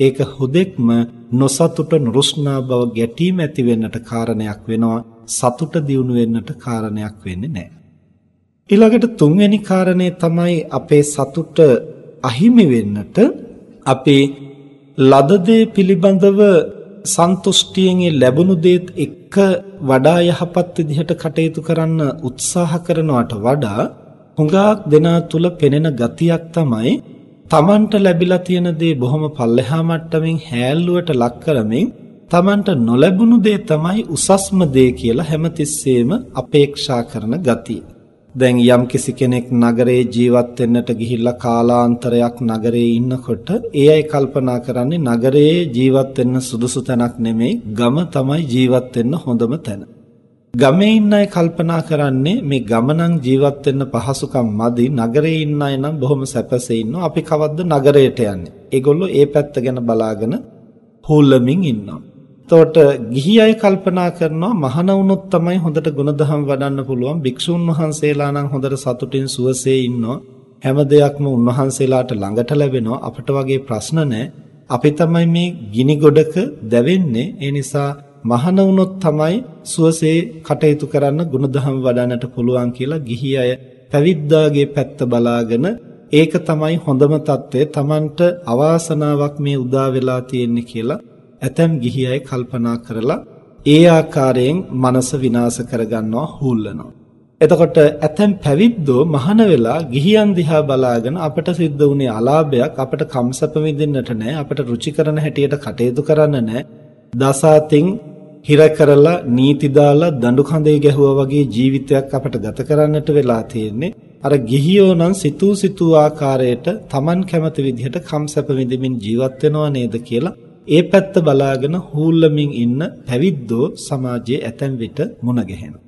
ඒක හුදෙක්ම නොසතුට නුරුස්නා බව ගැටීම ඇති වෙන්නට කාරණයක් වෙනවා සතුට දියුණු වෙන්නට කාරණයක් වෙන්නේ නැහැ. ඊළඟට තුන්වෙනි කාරණේ තමයි අපේ සතුට අහිමි වෙන්නට අපේ ලද දේ පිළිබඳව සන්තුෂ්ටියෙන් ලැබුණු දේත් එක්ක වඩා යහපත් විදිහට කටයුතු කරන්න උත්සාහ කරනවට වඩා හුඟක් දෙනා තුල පෙනෙන ගතියක් තමයි තමන්ට ලැබිලා තියෙන දේ බොහොම පල්ලෙහා මට්ටමින් හැල්ලුවට ලක් කරමින් තමන්ට නොලැබුණු දේ තමයි උසස්ම දේ කියලා හැමතිස්සෙම අපේක්ෂා කරන ගතිය. දැන් යම්කිසි කෙනෙක් නගරේ ජීවත් වෙන්නට ගිහිල්ලා කාලාන්තරයක් නගරේ ඉන්නකොට ඒ අය කල්පනා කරන්නේ නගරේ ජීවත් වෙන්න සුදුසු තැනක් නෙමෙයි ගම තමයි ජීවත් වෙන්න හොඳම තැන. ගමේ ඉන්න අය කල්පනා කරන්නේ මේ ගමනම් ජීවත් වෙන්න පහසුකම් මදි නගරේ ඉන්න අය නම් බොහොම සැපසේ ඉන්නවා අපි කවද්ද නගරයට යන්නේ. ඒගොල්ලෝ ඒ පැත්ත ගැන බලාගෙන හුලමින් ඉන්නවා. එතකොට ගිහි අය කල්පනා කරනවා මහාන වුණොත් තමයි හොඳට ගුණධම් වඩන්න පුළුවන්. භික්ෂුන් වහන්සේලා නම් හොඳට සතුටින් සුවසේ ඉන්නවා. හැම දෙයක්ම උන්වහන්සේලාට ළඟට ලැබෙනවා. අපිට වගේ ප්‍රශ්න නැහැ. අපි තමයි මේ ගිනි ගොඩක දැවෙන්නේ. ඒ නිසා මහාන වුණොත් තමයි සුවසේ කටයුතු කරන්න ගුණධම් වඩන්නට පුළුවන් කියලා ගිහි අය පැවිද්දාගේ පැත්ත බලාගෙන ඒක තමයි හොඳම తත්වය. Tamanට අවාසනාවක් මේ උදා වෙලා තියෙන්නේ කියලා ඇතැම් ගිහි අය කල්පනා කරලා ඒ ආකාරයෙන් මනස විනාශ කරගන්නවා හූල්ලනවා. එතකොට ඇතැම් පැවිද්දෝ මහාන වෙලා ගිහියන් දිහා බලාගෙන අපට සිද්ධ වුණේ අලාභයක් අපට කම්සප විඳින්නට නැහැ අපට රුචි කරන හැටියට කටයුතු කරන්න නැහැ දසාතින් හිර කරලා නීති දාලා දඬු කඳේ ගැහුවා වගේ ජීවිතයක් අපට ගත කරන්නට වෙලා තියෙන්නේ අර ගිහියෝ නම් සිතූ සිතූ ආකාරයට Taman කැමති විදිහට කම්සප විඳින්මින් ජීවත් වෙනව නේද කියලා ඒ පැත්ත බලාගෙන හූල්ලමින් ඉන්න පැවිද්දෝ සමාජයේ ඇතැම් විට මුණ ගැහෙනවා.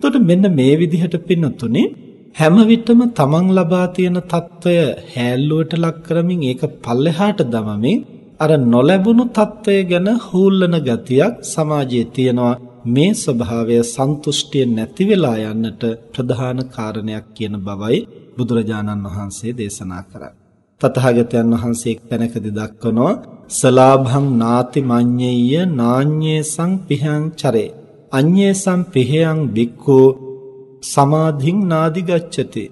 එතකොට මෙන්න මේ විදිහට පින්නතුනේ හැම විටම තමන් ලබා තියෙන తত্ত্বය හැල්ලුවට ලක් කරමින් ඒක පල්ලෙහාට දමමින් අර නොලැබුණු తত্ত্বය ගැන හූල්ලන ගතියක් සමාජයේ තියෙනවා. මේ ස්වභාවය සන්තුෂ්ටිය නැති වෙලා යන්නට ප්‍රධාන කාරණයක් කියන බවයි බුදුරජාණන් වහන්සේ දේශනා කරන්නේ. තථාගතයන් වහන්සේ එක් තැනකදී දක්වනවා සලාභං නාති මඤ්ඤෙය්‍ය නාඤ්ඤේසං පිහං චරේ. අඤ්ඤේසං පිහයං බික්ඛෝ සමාධින් නාදි ගච්ඡති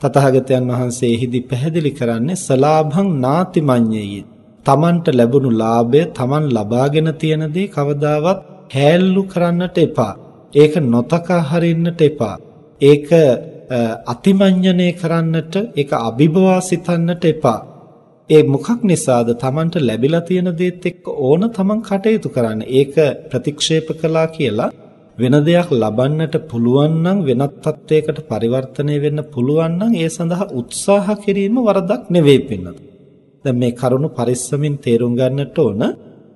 තථාගතයන් වහන්සේ එහිදී පැහැදිලි කරන්නේ සලාභං නාති මඤ්ඤෙය්‍ය තමන්ට ලැබුණු ලාභය තමන් ලබාගෙන තියෙන දේ කවදාවත් හැල්ලු කරන්නට එපා. ඒක නොතකා හරින්නට එපා. ඒක අතිමඤ්ඤණය කරන්නට ඒක අභිභවා සිතන්නට එපා ඒ මොකක් නිසාද Tamanට ලැබිලා තියෙන දේත් එක්ක ඕන Taman කටයුතු කරන්න. ඒක ප්‍රතික්ෂේප කළා කියලා වෙන දෙයක් ලබන්නට පුළුවන් නම් වෙනත් තත්වයකට පරිවර්තනය වෙන්න පුළුවන් නම් ඒ සඳහා උත්සාහ කිරීම වරදක් නෙවෙයි පින්නත්. දැන් මේ කරුණු පරිස්සමින් තේරුම් ගන්නට ඕන.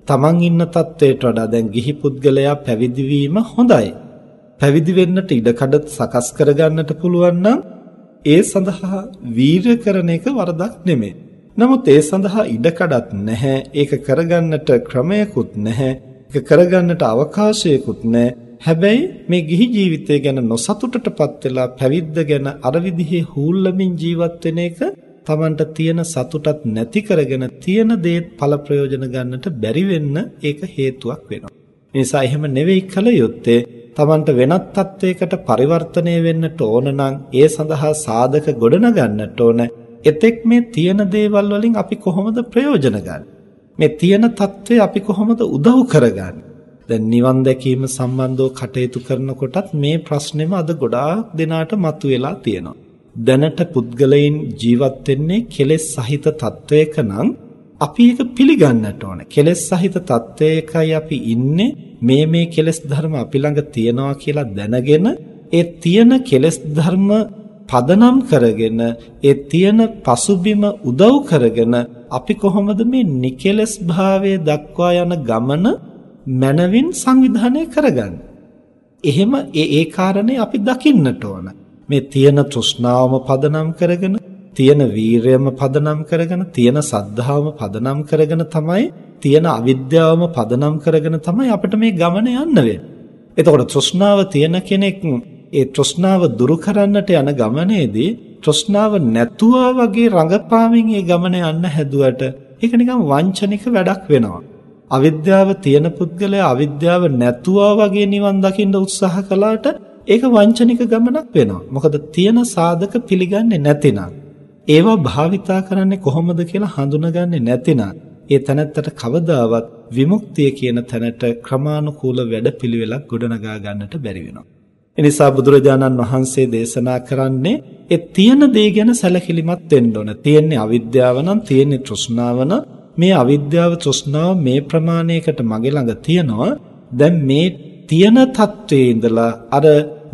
Taman ඉන්න තත්වයට වඩා දැන් ගිහි පුද්ගලයා පැවිදි වීම හොඳයි. පැවිදි වෙන්නට ඉඩකඩ සකස් කරගන්නට පුළුවන් නම් ඒ සඳහා වීරය කරන එක වරදක් නෙමෙයි. නමුත් ඒ සඳහා ඉඩකඩක් නැහැ. ඒක කරගන්නට ක්‍රමයකුත් නැහැ. ඒක කරගන්නට අවකාශයකුත් නැහැ. හැබැයි මේ ගිහි ජීවිතය ගැන නොසතුටටපත් වෙලා පැවිද්ද ගැන අර විදිහේ හූල්ලමින් ජීවත් වෙන එක Tamanට තියෙන සතුටත් නැති කරගෙන තියෙන දේත් ඵල ප්‍රයෝජන ගන්නට බැරි වෙන්න ඒක හේතුවක් වෙනවා. නිසා එහෙම නෙවෙයි කල යුත්තේ Tamanට වෙනත් තත්වයකට පරිවර්තනය වෙන්නට ඕන නම් ඒ සඳහා සාධක ගොඩනගන්නට ඕන. එතෙක් මේ තියෙන දේවල් වලින් අපි කොහොමද ප්‍රයෝජන මේ තියෙන தત્ත්වය අපි කොහොමද උදව් කරගන්නේ? දැන් නිවන් දැකීම සම්බන්ධව කටයුතු කරනකොටත් මේ ප්‍රශ්නේම අද ගොඩාක් දෙනාට මතුවලා තියෙනවා. දැනට පුද්ගලයන් ජීවත් වෙන්නේ කෙලෙස් සහිත තත්වයක නම් අපි ඒක පිළිගන්නට ඕන. කෙලෙස් සහිත තත්වයකයි අපි ඉන්නේ. මේ මේ කෙලෙස් ධර්ම අපි ළඟ තියනවා කියලා දැනගෙන ඒ තියෙන කෙලෙස් ධර්ම පදනම් කරගෙන ඒ තියෙන පසුබිම උදව් කරගෙන අපි කොහොමද මේ නිකලස් භාවයේ දක්වා යන ගමන මනවින් සංවිධානය කරගන්නේ. එහෙම ඒ ඒ කාරණේ අපි දකින්නට ඕන. මේ තියෙන තෘෂ්ණාවම පදනම් කරගෙන, තියෙන වීරයම පදනම් කරගෙන, තියෙන සද්ධාවම පදනම් කරගෙන තමයි තියෙන අවිද්‍යාවම පදනම් කරගෙන තමයි අපිට මේ ගමන යන්න වෙන්නේ. එතකොට තෘෂ්ණාව තියෙන කෙනෙක් ඒ තෘෂ්ණාව දුරු කරන්නට යන ගමනේදී තෘෂ්ණාව නැතුවා වගේ රඟපාමින් ඒ ගමන යන්න හැදුවට ඒක නිකන් වංචනික වැඩක් වෙනවා. අවිද්‍යාව තියෙන පුද්ගලයා අවිද්‍යාව නැතුවා වගේ නිවන් දකින්න උත්සාහ කළාට ඒක වංචනික ගමනක් වෙනවා. මොකද තියෙන සාධක පිළිගන්නේ නැතිනම් ඒවා භාවිතා කරන්නේ කොහොමද කියලා හඳුනගන්නේ නැතිනම් ඒ තැනැත්තට කවදාවත් විමුක්තිය කියන තැනට ක්‍රමානුකූල වැඩපිළිවෙලක් ගොඩනගා ගන්නට බැරි වෙනවා. එනිසා බුදුරජාණන් වහන්සේ දේශනා කරන්නේ ඒ තියෙන දේ ගැන සැලකිලිමත් වෙන්න ඕන. තියෙන්නේ අවිද්‍යාව නම් තියෙන්නේ තෘෂ්ණාව නම් මේ අවිද්‍යාව තෘෂ්ණාව මේ ප්‍රමාණයකට මගේ ළඟ තියනවා. දැන් මේ තියෙන தത്വයේ ඉඳලා අර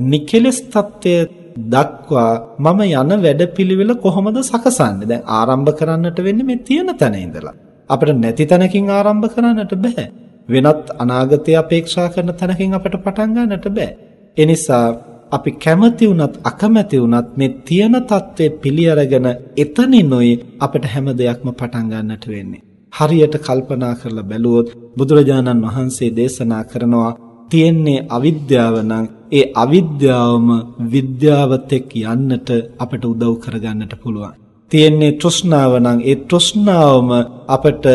නිකලස් தත්වයේ දක්වා මම යන වැඩපිළිවෙල කොහොමද සකසන්නේ? දැන් ආරම්භ කරන්නට වෙන්නේ මේ තියෙන තැන ඉඳලා. අපිට නැති තැනකින් ආරම්භ කරන්නට බෑ. වෙනත් අනාගතය අපේක්ෂා කරන තැනකින් අපිට පටන් ගන්නට බෑ. ඒ නිසා අපි කැමති වුණත් අකමැති වුණත් මේ තියෙන தત્ත්වය පිළි අරගෙන එතනිනුයි අපිට හැම දෙයක්ම පටන් ගන්නට වෙන්නේ. හරියට කල්පනා කරලා බැලුවොත් බුදුරජාණන් වහන්සේ දේශනා කරනවා තියෙන්නේ අවිද්‍යාව නම් ඒ අවිද්‍යාවම විද්‍යාවතෙක් යන්නට අපට උදව් කරගන්නට පුළුවන්. තියෙන්නේ තෘෂ්ණාව නම් ඒ තෘෂ්ණාවම අපට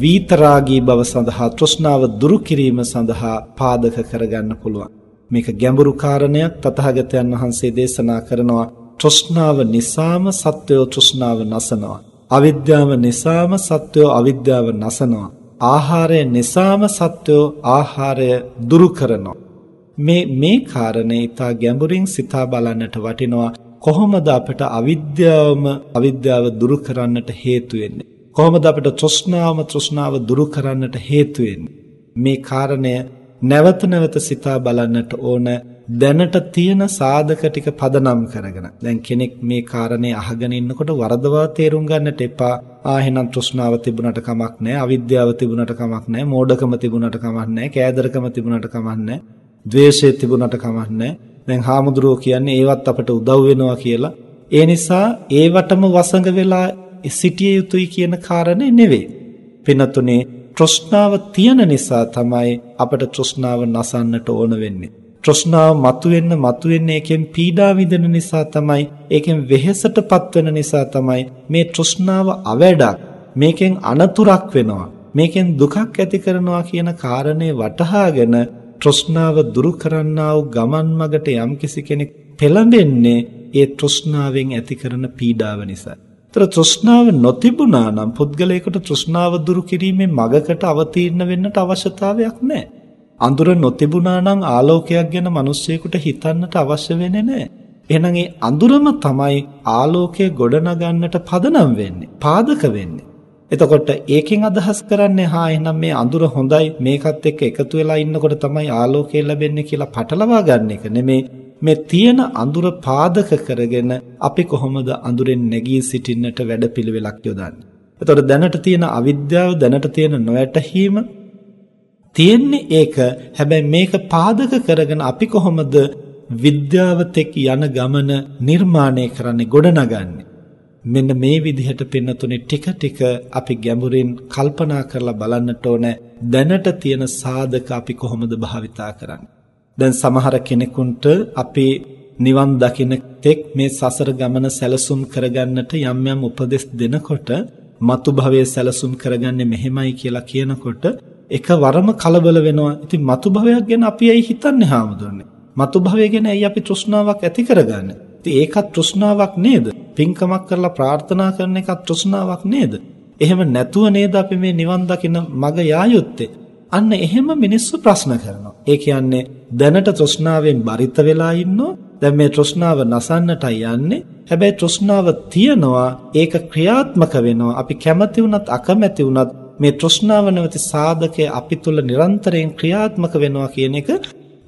වීතරාගී බව සඳහා තෘෂ්ණාව දුරු කිරීම සඳහා පාදක කරගන්න පුළුවන්. මේක ගැඹුරු කාරණයක් තථාගතයන් වහන්සේ දේශනා කරනවා තෘෂ්ණාව නිසාම සත්වයෝ තෘෂ්ණාව නසනවා. අවිද්‍යාව නිසාම සත්වයෝ අවිද්‍යාව නසනවා. ආහාරය නිසාම සත්වයෝ ආහාරය දුරු කරනවා. මේ මේ කාරණේ ඊට ගැඹුරින් සිතා බලන්නට වටිනවා. කොහොමද අපට අවිද්‍යාවම අවිද්‍යාව දුරු කරන්නට හේතු වෙන්නේ? කොහොමද අපිට තෘෂ්ණාවම තෘෂ්ණාව දුරු කරන්නට හේතු වෙන්නේ? මේ කාරණය නැවත නැවත සිතා බලන්නට ඕන දැනට තියෙන සාධක ටික පදනම් කරගෙන. දැන් කෙනෙක් මේ කාරණේ අහගෙන ඉන්නකොට වරදවා තේරුම් ගන්නට එපා. ආ එහෙනම් තෘෂ්ණාව තිබුණට කමක් නැහැ අවිද්‍යාව තිබුණට කමක් නැහැ මෝඩකම තිබුණට කමක් නැහැ කෑදරකම තිබුණට කමක් නැහැ ද්වේෂය තිබුණට කමක් නැහැ. දැන් හාමුදුරුවෝ කියන්නේ ඒවත් අපට උදව් වෙනවා කියලා. ඒ නිසා ඒවටම වසඟ වෙලා සිටිය යුතුයි කියන කාරණේ නෙවෙයි. පිනතුනේ තෘෂ්ණාව තියෙන නිසා තමයි අපට තෘෂ්ණාව නසන්නට ඕන වෙන්නේ. තෘෂ්ණාව මතුවෙන්න මතුවෙන්න එකෙන් පීඩා විඳින නිසා තමයි ඒකෙන් වෙහෙසටපත් වෙන නිසා තමයි මේ තෘෂ්ණාව අවැඩක් මේකෙන් අනතුරක් වෙනවා මේකෙන් දුකක් ඇති කරනවා කියන කාරණේ වටහාගෙන තෘෂ්ණාව දුරු කරන්නා වූ ගමන් මගට යම්කිසි කෙනෙක් පෙළඹෙන්නේ ඒ තෘෂ්ණාවෙන් ඇති කරන පීඩාව නිසා. ତර තෘෂ්ණාව නොතිබුණා නම් පුද්ගලයාට තෘෂ්ණාව දුරු කිරීමේ මගකට අවතීර්ණ වෙන්නට අවශ්‍යතාවයක් නැහැ. අඳුර නොතිබුණා නම් ආලෝකයක් ගැන මිනිස්සෙකුට හිතන්නට අවශ්‍ය වෙන්නේ නැහැ. එහෙනම් ඒ අඳුරම තමයි ආලෝකය ගොඩනගන්නට පදනම් වෙන්නේ, පාදක වෙන්නේ. එතකොට ඒකෙන් අදහස් කරන්නේ හා එහෙනම් මේ අඳුර හොඳයි මේකත් එක්ක එකතු වෙලා ඉන්නකොට තමයි ආලෝකය ලැබෙන්නේ කියලා පටලවා ගන්න එක නෙමේ මේ තියෙන අඳුර පාදක කරගෙන අපි කොහොමද අඳුරෙන් නැගී සිටින්නට වැඩපිළිවෙලක් යොදන්නේ. එතකොට දැනට තියෙන අවිද්‍යාව දැනට තියෙන නොයැටීම තියෙන්නේ ඒක. හැබැයි මේක පාදක කරගෙන අපි කොහොමද විද්‍යාවතෙක් යන ගමන නිර්මාණය කරන්නේ ගොඩනගන්නේ. මෙන්න මේ විදිහට පින්නතුනේ ටික ටික අපි ගැඹුරින් කල්පනා කරලා බලන්නට ඕන දැනට තියෙන සාධක අපි කොහොමද භාවිතා කරන්නේ දැන් සමහර කෙනෙකුන්ට අපේ නිවන් දකින්න තෙක් මේ සසර ගමන සැලසුම් කරගන්නට යම් යම් උපදෙස් දෙනකොට මතු භවයේ සැලසුම් කරගන්නේ මෙහෙමයි කියලා කියනකොට එකවරම කලබල වෙනවා. ඉතින් මතු භවයක් ගැන අපි ඇයි හිතන්නේ හාමුදුරනේ? මතු භවය ගැන ඇයි අපි තෘෂ්ණාවක් ඇති කරගන්නේ? ඉතින් ඒකත් තෘෂ්ණාවක් නේද? පින්කමක් කරලා ප්‍රාර්ථනා කරන එකත් තෘෂ්ණාවක් නේද? එහෙම නැතුව නේද අපි මේ නිවන් දකින මග යා යුත්තේ? අන්න එහෙම මිනිස්සු ප්‍රශ්න කරනවා. ඒ කියන්නේ දැනට තෘෂ්ණාවෙන් බරිත වෙලා ඉන්නෝ දැන් මේ තෘෂ්ණාව නසන්නටයි යන්නේ. හැබැයි තෘෂ්ණාව තියනවා ඒක ක්‍රියාත්මක වෙනවා. අපි කැමති වුණත් අකමැති වුණත් මේ තෘෂ්ණාව නැවති සාධකය අපි තුල නිරන්තරයෙන් ක්‍රියාත්මක වෙනවා කියන එක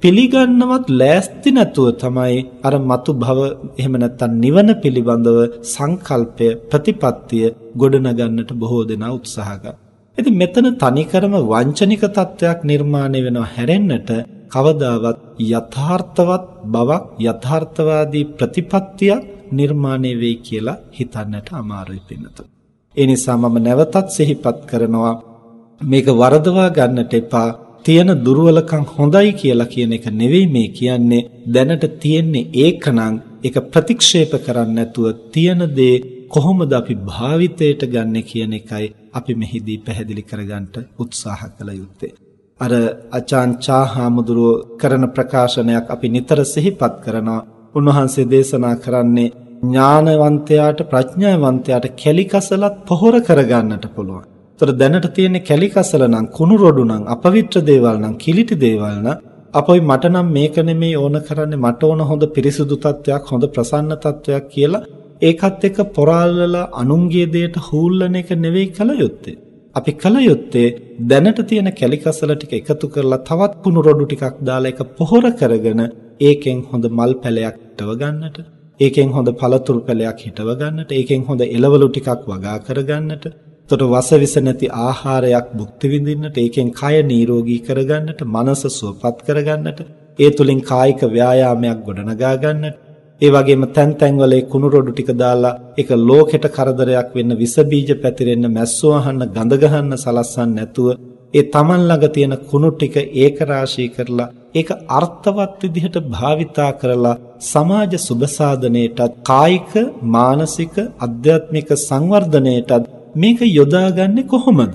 පිළිගන්නවත් ලෑස්ති නැතුව තමයි අර మతు භව එහෙම නැත්නම් නිවන පිළිබඳව සංකල්පය ප්‍රතිපත්තිය ගොඩනගන්නට බොහෝ දෙනා උත්සාහ කරනවා. ඉතින් මෙතන තනිකරම වංචනික තත්වයක් නිර්මාණය වෙනව හැරෙන්නට කවදාවත් යථාර්ථවත් බවක් යථාර්ථවාදී ප්‍රතිපත්තියක් නිර්මාණය වෙයි කියලා හිතන්නට අමාරුයි පින්නතු. ඒ නිසා මම නැවතත් සිහිපත් කරනවා මේක වරදවා ගන්නට එපා තියෙන දුර්වලකම් හොඳයි කියලා කියන එක නෙවෙයි මේ කියන්නේ දැනට තියෙන්නේ ඒකනම් ඒක ප්‍රතික්ෂේප කරන්නේ නැතුව තියෙන දේ කොහොමද අපි භාවිතයට ගන්නෙ කියන එකයි අපි මෙහිදී පැහැදිලි කරගන්න උත්සාහ කළ යුත්තේ. අර අචාන්චා හාමුදුරුව කරන ප්‍රකාශනයක් අපි නිතර සිහිපත් කරනවා. උන්වහන්සේ දේශනා කරන්නේ ඥානවන්තයාට ප්‍රඥාවන්තයාට කැලිකසලත් පොහොර කරගන්නට පුළුවන්. ඒතර දැනට තියෙන කැලිකසල නම් කුණු රොඩු නම් අපවිත්‍ර දේවල් නම් කිලිටි දේවල් නම් අපොයි මට නම් මේක නෙමෙයි ඕන කරන්නේ මට ඕන හොඳ පිරිසුදු තත්වයක් හොඳ ප්‍රසන්න තත්වයක් කියලා ඒකත් එක්ක පොරාලලා අනුන්ගේ දෙයට හූල්ලන එක නෙවෙයි කල යුත්තේ. අපි කල යුත්තේ දැනට තියෙන කැලිකසල ටික එකතු කරලා තවත් කුණු රොඩු ටිකක් දාලා ඒක පොහොර කරගෙන ඒකෙන් හොඳ මල් පැලයක් හිටව ගන්නට ඒකෙන් හොඳ පළතුරු පැලයක් හිටව ගන්නට ඒකෙන් හොඳ එළවලු ටිකක් වගා කර ගන්නට එතකොට වසවිස නැති ආහාරයක් භුක්ති විඳින්නට ඒකෙන් කය නිරෝගී කරගන්නට මනස සුවපත් කරගන්නට ඒ තුලින් කායික ව්‍යායාමයක් ගොඩනගා ගන්නට ඒ වගේම තැන් තැන්වල කුණු රොඩු ටික දාලා ඒක ලෝකෙට කරදරයක් වෙන්න විස බීජ පැතිරෙන්න මැස්සෝ අහන්න ගඳ ගහන්න සලස්සන්න නැතුව ඒ Taman ළඟ තියෙන කුණු ටික ඒක රාශී කරලා ඒක අර්ථවත් විදිහට භාවිතා කරලා සමාජ සුබසාධනයටත් කායික මානසික අධ්‍යාත්මික සංවර්ධනයටත් මේක යොදාගන්නේ කොහොමද?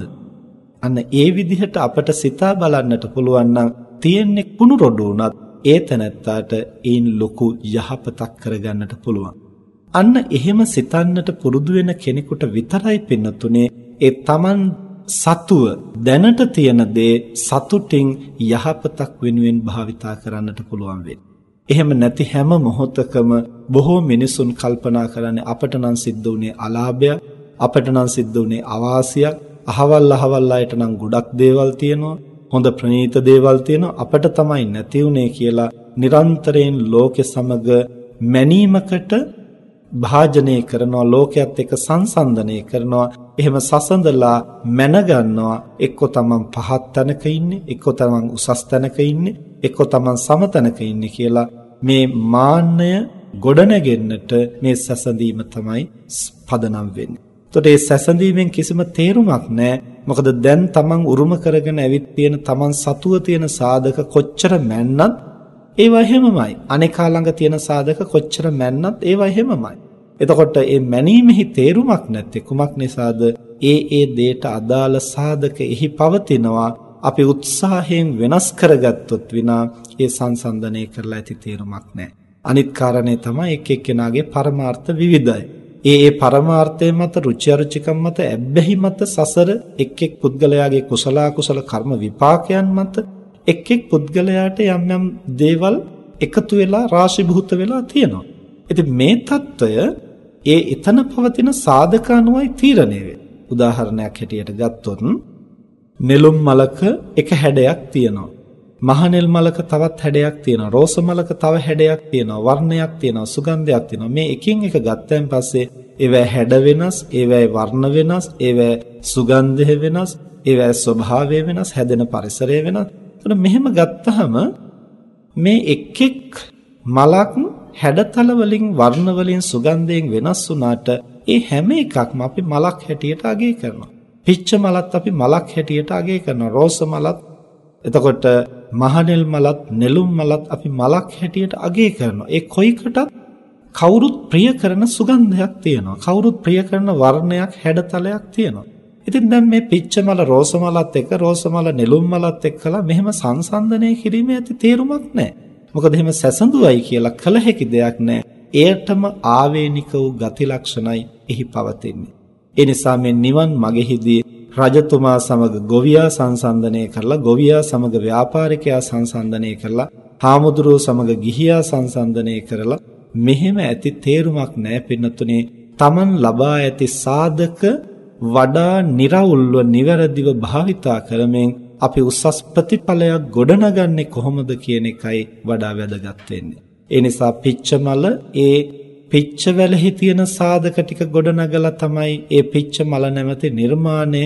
අන්න ඒ විදිහට අපට සිතා බලන්නට පුළුවන් නම් තියෙන්නේ කුණු රොඩු උනත් ඒ තැනැත්තාට ඒන් ලොකු යහපතක් කරගන්නට පුළුවන්. අන්න එහෙම සිතන්නට පුරුදු වෙන කෙනෙකුට විතරයි පින්නතුනේ ඒ Taman සතුව දැනට තියෙන දේ සතුටින් යහපතක් වෙනුවෙන් භාවිතා කරන්නට පුළුවන් වෙන්නේ. එහෙම නැති හැම මොහොතකම බොහෝ මිනිසුන් කල්පනා කරන්නේ අපට නම් සිද්ධ වුණේ අලාභයක් අපිට නම් සිද්ධ වුණේ අවාසියක් අහවල් අහවල් අයට නම් ගොඩක් දේවල් තියෙනවා හොඳ ප්‍රණීත දේවල් තියෙනවා. අපිට තමයි නැති උනේ කියලා නිරන්තරයෙන් ලෝකෙ සමග මැනීමකට භාජනය කරනවා. ලෝකයක් එක්ක සංසන්දනය කරනවා. එහෙම සසඳලා මැනගන්නවා. එක්ක තමන් පහත් තැනක ඉන්නේ එක්ක තමන් උසස් තැනක ඉන්නේ එක්ක තමන් සම තැනක ඉන්නේ කියලා මේ මාන්නය ගොඩනගෙන්නට මේ සසඳීම තමයි පදනම් වෙන්නේ. එතකොට මේ සැසඳීමෙන් කිසිම තේරුමක් නැහැ. මොකද දැන් තමන් උරුම කරගෙන ඇවිත් තියෙන තමන් සතුව තියෙන සාධක කොච්චර මැන්නත් ඒවා හැමමයි. අනේකා ළඟ තියෙන සාධක කොච්චර මැන්නත් ඒවා හැමමයි. එතකොට මේ මැනීමෙහි තේරුමක් නැත්තේ කුමක් නිසාද? ඒ ඒ දේට අදාළ සාධක එහි පවතිනවා. අපි උත්සාහයෙන් වෙනස් කරගත්තොත් විනා ඒ සංසන්දනය කරලා ඇති තේරුමක් නැහැ. අනිත් කාරණේ තමයි එක් එක්කෙනාගේ පරමාර්ථ විවිධයි. ඒ ඒ පරමාර්ථය මත රුචි අරුචිකම් මත ඇබ්බැහි මත සසර එක් එක් පුද්ගලයාගේ කුසල අකුසල කර්ම විපාකයන් මත එක් එක් පුද්ගලයාට යම් යම් දේවල් එකතු වෙලා රාශිභූත වෙලා තියෙනවා. ඉතින් මේ తত্ত্বය ඒ එතන පවතින සාධක අනුවයි තීරණය වෙන්නේ. උදාහරණයක් හැටියට ගත්තොත් නෙළුම් මලක එක හැඩයක් තියෙනවා. මහනෙල් මලක තවත් හැඩයක් තියෙනවා. රෝස මලක තව හැඩයක් තියෙනවා. වර්ණයක් තියෙනවා. සුගන්ධයක් තියෙනවා. මේ එකින් එක ගත්තයින් පස්සේ ඒවැ හැඩ වෙනස්, ඒවැ වර්ණ වෙනස්, ඒවැ සුගන්ධය වෙනස්, ඒවැ ස්වභාවය වෙනස්, හැදෙන පරිසරය වෙනස්. එතකොට මෙහෙම ගත්තහම මේ එක් එක් මලක් හැඩතල වලින් වර්ණ වලින් සුගන්ධයෙන් වෙනස් වුණාට ඒ හැම එකක්ම අපි මලක් හැටියට අගය කරනවා. පිච්ච මලත් අපි මලක් හැටියට අගය කරනවා. රෝස මලත් එතකොට මහනෙල් මලත් නෙළුම් මලත් අපි මලක් හැටියට අගය කරනවා. ඒ කොයිකටත් කවුරුත් ප්‍රිය කරන සුගන්ධයක් තියෙනවා. කවුරුත් ප්‍රිය කරන වර්ණයක් හැඩතලයක් තියෙනවා. ඉතින් දැන් මේ පිච්ච මල රෝස මලත් එක්ක රෝස මල නෙළුම් මලත් එක්කලා මෙහෙම සංසන්දනය කිරීමේ ඇති තේරුමක් නැහැ. මොකද එහෙම සැසඳුවයි කියලා කල හැකි දෙයක් නැහැ. එයටම ආවේනික වූ ගති ලක්ෂණයි එහි පවතින්නේ. ඒ නිසා මේ නිවන් මගෙහිදී රජතුමා සමග ගොවියා සංසන්දනය කරලා ගොවියා සමග ව්‍යාපාරිකයා සංසන්දනය කරලා හාමුදුරුව සමග ගිහියා සංසන්දනය කරලා මෙහෙම ඇති තේරුමක් නැහැ පින්නතුනේ Taman ලබා ඇති සාධක වඩා निराවුල්ව නිවැරදිව භාවිතා කරමින් අපි උසස් ප්‍රතිඵලයක් ගොඩනගන්නේ කොහොමද කියන එකයි වඩා වැදගත් වෙන්නේ. ඒ නිසා පිච්චමල ඒ පිච්ච වැලෙහි තියෙන සාධක ටික ගොඩනගලා තමයි ඒ පිච්ච මල නැමැති නිර්මාණය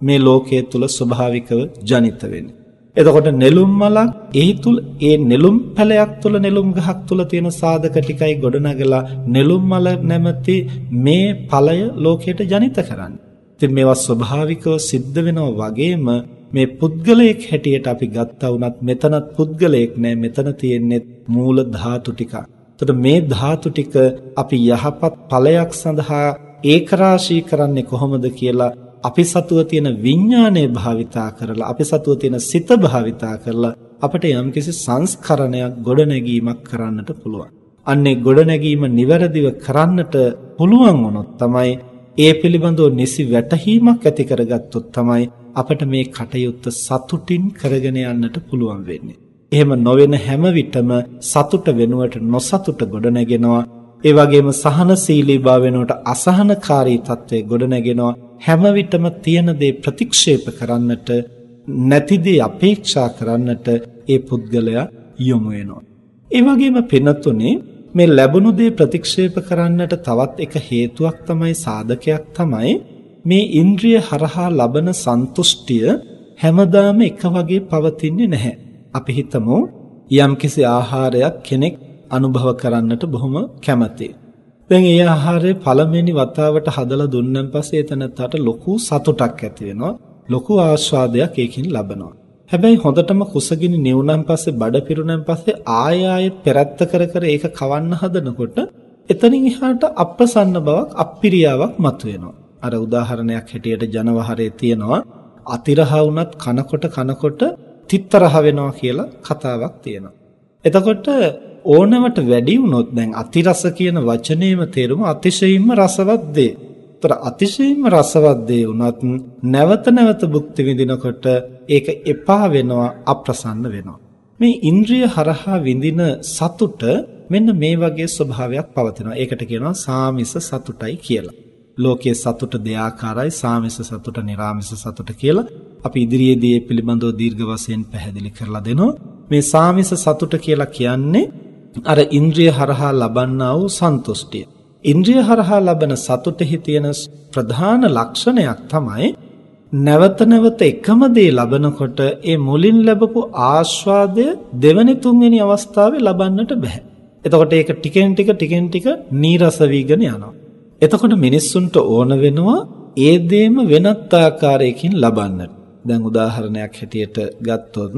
මේ ලෝකයේ තුල ස්වභාවිකව ජනිත වෙන්නේ. එතකොට නෙළුම් මලක් එහි තුල ඒ නෙළුම් පැලයක් තුල නෙළුම් ගහක් තුල තියෙන සාධක ටිකයි ගොඩනගලා නෙළුම් මල නැමැති මේ ඵලය ලෝකයට ජනිත කරන්නේ. ඉතින් මේවා ස්වභාවිකව සිද්ධ වෙනවා වගේම මේ පුද්ගලයෙක් හැටියට අපි ගත්තා වුණත් මෙතනත් පුද්ගලයෙක් නෑ මෙතන තියෙන්නේ මූල ධාතු ටික. එතකොට මේ ධාතු ටික අපි යහපත් ඵලයක් සඳහා ඒකරාශී කරන්නේ කොහොමද කියලා අපි සතුව තියෙන විඥානය භාවිතා කරලා අපි සතුව තියෙන සිත භාවිතා කරලා අපිට යම්කිසි සංස්කරණයක් ගොඩනැගීමක් කරන්නට පුළුවන්. අන්නේ ගොඩනැගීම නිවැරදිව කරන්නට පුළුවන් වුණොත් තමයි ඒ පිළිබඳව නිසි වැටහීමක් ඇති කරගත්තොත් තමයි අපිට මේ කටයුත්ත සතුටින් කරගෙන යන්නට පුළුවන් වෙන්නේ. එහෙම නොවන හැම විටම සතුට වෙනුවට නොසතුට ගොඩනැගෙනවා. ඒ වගේම සහනශීලීභාව වෙනුවට අසහනකාරී තත්ත්වයේ ගොඩනැගෙනවා. හැම විටම තියෙන දේ ප්‍රතික්ෂේප කරන්නට නැති දේ අපේක්ෂා කරන්නට ඒ පුද්ගලයා යොමු වෙනවා. ඒ වගේම පිනතුනේ මේ ලැබුණු දේ ප්‍රතික්ෂේප කරන්නට තවත් එක හේතුවක් තමයි සාධකයක් තමයි මේ ඉන්ද්‍රිය හරහා ලබන සන්තුෂ්ටිය හැමදාම එක වගේ පවතින්නේ නැහැ. අපි හිතමු යම්කිසි ආහාරයක් කෙනෙක් අනුභව කරන්නට බොහොම කැමතියි. දැන් ඒ ආහාරය පළවෙනි වතාවට හදලා දුන්නන් පස්සේ එතනට ලොකු සතුටක් ඇති වෙනවා. ලොකු ආස්වාදයක් ඒකින් ලබනවා. හැබැයි හොඳටම කුසගිනි නිවුනන් පස්සේ බඩ පිරුණන් පස්සේ ආය ආයෙත් පෙරත්ත කර කර ඒක කවන්න හදනකොට එතනින් එහාට අප්‍රසන්න බවක් අප්පිරියාවක් මතුවෙනවා. අර උදාහරණයක් හැටියට ජනවහරේ තියෙනවා අතිරහ වුණත් කනකොට කනකොට තිත්තරහ වෙනවා කියලා කතාවක් තියෙනවා. එතකොට ඕනවට වැඩි වුණොත් දැන් අතිරස කියන වචනේම තේරුම අතිශයින්ම රසවත් දේ. ඒතර අතිශයින්ම රසවත් දේ වුණත් නැවත නැවත භුක්ති විඳිනකොට ඒක එපා වෙනවා අප්‍රසන්න වෙනවා. මේ ඉන්ද්‍රිය හරහා විඳින සතුට මෙන්න මේ වගේ ස්වභාවයක් පවතිනවා. ඒකට කියනවා සාමිස සතුටයි කියලා. ලෝකයේ සතුට දෙආකාරයි සාමිස සතුට, නිර්ාමිස සතුට කියලා. අපි ඉදිරියේදී මේ පිළිබඳව දීර්ඝ වශයෙන් පැහැදිලි කරලා දෙනවා. මේ සාමිස සතුට කියලා කියන්නේ අර ඉන්ද්‍රිය හරහා ලබන්නා වූ සන්තුෂ්ටිය. ඉන්ද්‍රිය හරහා ලබන සතුටෙහි තියෙන ප්‍රධාන ලක්ෂණයක් තමයි නැවත නැවත එකම දේ ලබනකොට ඒ මුලින් ලැබපු ආස්වාදය දෙවනි තුන්වෙනි අවස්ථාවේ ලබන්නට බෑ. එතකොට ඒක ටිකෙන් ටික ටිකෙන් ටික නීරස වීගෙන යනවා. එතකොට මිනිස්සුන්ට ඕන වෙනවා ඒ දේම වෙනත් ආකාරයකින් ලබන්නට. දැන් උදාහරණයක් හැටියට ගත්තොත්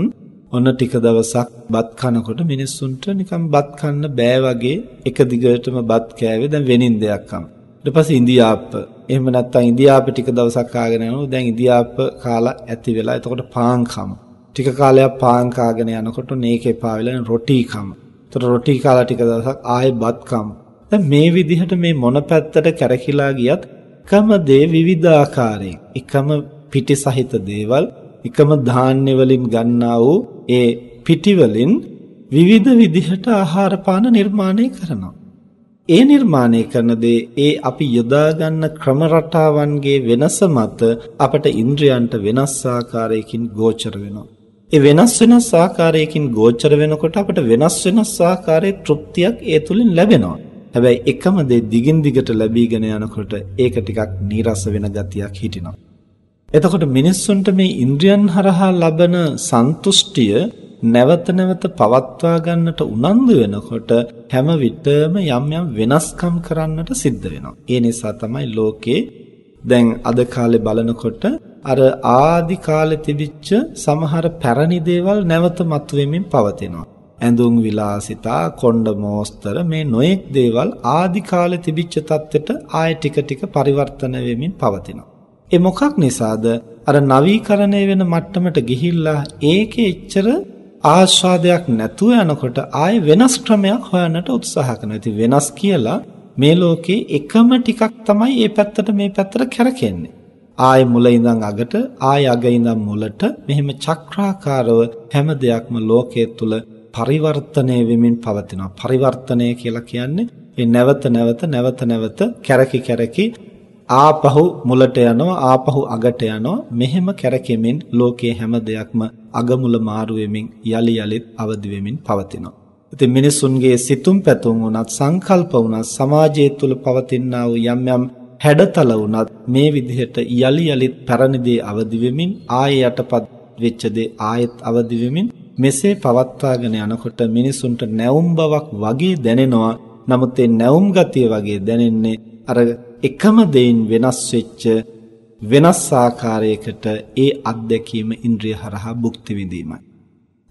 ඔන්න ටික දවසක් බත් කනකොට මිනිස්සුන්ට නිකන් බත් කන්න බෑ වගේ එක දිගටම බත් කෑවේ දැන් වෙනින් දෙයක් කම. ඊට පස්සේ ඉන්දියාප්ප. එහෙම නැත්නම් ඉන්දියාප්ප ටික දවසක් කාගෙන යනවා. දැන් ඉන්දියාප්ප කාලා ඇති වෙලා එතකොට පාන් කම. ටික කාලයක් පාන් කාගෙන යනකොට මේක එපා වෙලා රොටි කම. එතකොට රොටි කාලා ටික දවසක් ආයෙ බත් කම. දැන් මේ විදිහට මේ මොන පැත්තට කැරකිලා ගියත් එකම දේ විවිධාකාරයෙන් එකම පිටි සහිත දේවල් එකම ධාන්‍ය වලින් ගන්නා වූ ඒ පිටි වලින් විවිධ විදිහට ආහාර පාන නිර්මාණය කරනවා. ඒ නිර්මාණය කරන දේ ඒ අපි යොදා ගන්න ක්‍රම රටාවන්ගේ වෙනස මත අපට ඉන්ද්‍රයන්ට වෙනස් ආකාරයකින් ගෝචර වෙනවා. ඒ වෙනස් වෙනස් ආකාරයකින් ගෝචර වෙනකොට අපට වෙනස් වෙනස් ආකාරයේ තෘප්තියක් ඒ තුලින් ලැබෙනවා. හැබැයි එකම දේ දිගින් දිගට ලැබීගෙන යනකොට ඒක ටිකක් නීරස වෙන ගතියක් හිටිනවා. එතකොට මිනිස්සුන්ට මේ ඉන්ද්‍රියන් හරහා ලබන සන්තුෂ්ටිය නැවත නැවත පවත්වා ගන්නට උනන්දු වෙනකොට හැම විටම යම් යම් වෙනස්කම් කරන්නට සිද්ධ වෙනවා. ඒ නිසා තමයි ලෝකේ දැන් අද කාලේ බලනකොට අර ආදි කාලේ තිබිච්ච සමහර පැරණි දේවල් නැවත මතුවෙමින් පවතිනවා. ඇඳුම් විලාසිතා, කොණ්ඩ මෝස්තර මේ නොයෙක් දේවල් ආදි කාලේ තිබිච්ච தත්වෙට ආය ටික ටික පරිවර්තන වෙමින් පවතිනවා. ඒ මොකක් නිසාද? අර නවීකරණය වෙන මට්ටමට ගිහිල්ලා ඒකේ එච්චර ආස්වාදයක් නැතුව යනකොට ආයෙ වෙනස් ක්‍රමයක් හොයන්නට උත්සාහ කරනවා. ඉතින් වෙනස් කියලා මේ ලෝකේ එකම ටිකක් තමයි මේ පැත්තට මේ පැත්තට කැරකෙන්නේ. ආයෙ මුල ඉඳන් අගට ආයෙ අග ඉඳන් මුලට මෙහෙම චක්‍රාකාරව හැම දෙයක්ම ලෝකයේ තුල පරිවර්තනය වෙමින් පවතිනවා. පරිවර්තනය කියලා කියන්නේ ඒ නැවත නැවත නැවත නැවත කැරකි කැරකි ආපහු මුලට යනවා ආපහු අගට යනවා මෙහෙම කැරකෙමින් ලෝකයේ හැම දෙයක්ම අගමුල මාරු වෙමින් යලි යලිත් අවදි වෙමින් පවතිනවා. ඉතින් මිනිසුන්ගේ සිතුම් පැතුම් වුණත් සංකල්ප වුණත් සමාජය තුළ පවතිනා වූ යම් යම් හැඩතල වුණත් මේ විදිහට යලි යලිත් පැරණි දේ අවදි වෙමින් ආයෙ යටපත් වෙච්ච දේ ආයෙත් අවදි වෙමින් මෙසේ පවත්වාගෙන යනකොට මිනිසුන්ට නැවුම් බවක් වගේ දැනෙනවා. නමුත් ඒ නැවුම් ගතිය වගේ දැනෙන්නේ අර එකම දෙයින් වෙනස් වෙච්ච වෙනස් ආකාරයකට ඒ අත්දැකීම ඉන්ද්‍රිය හරහා භුක්ති විඳීමයි.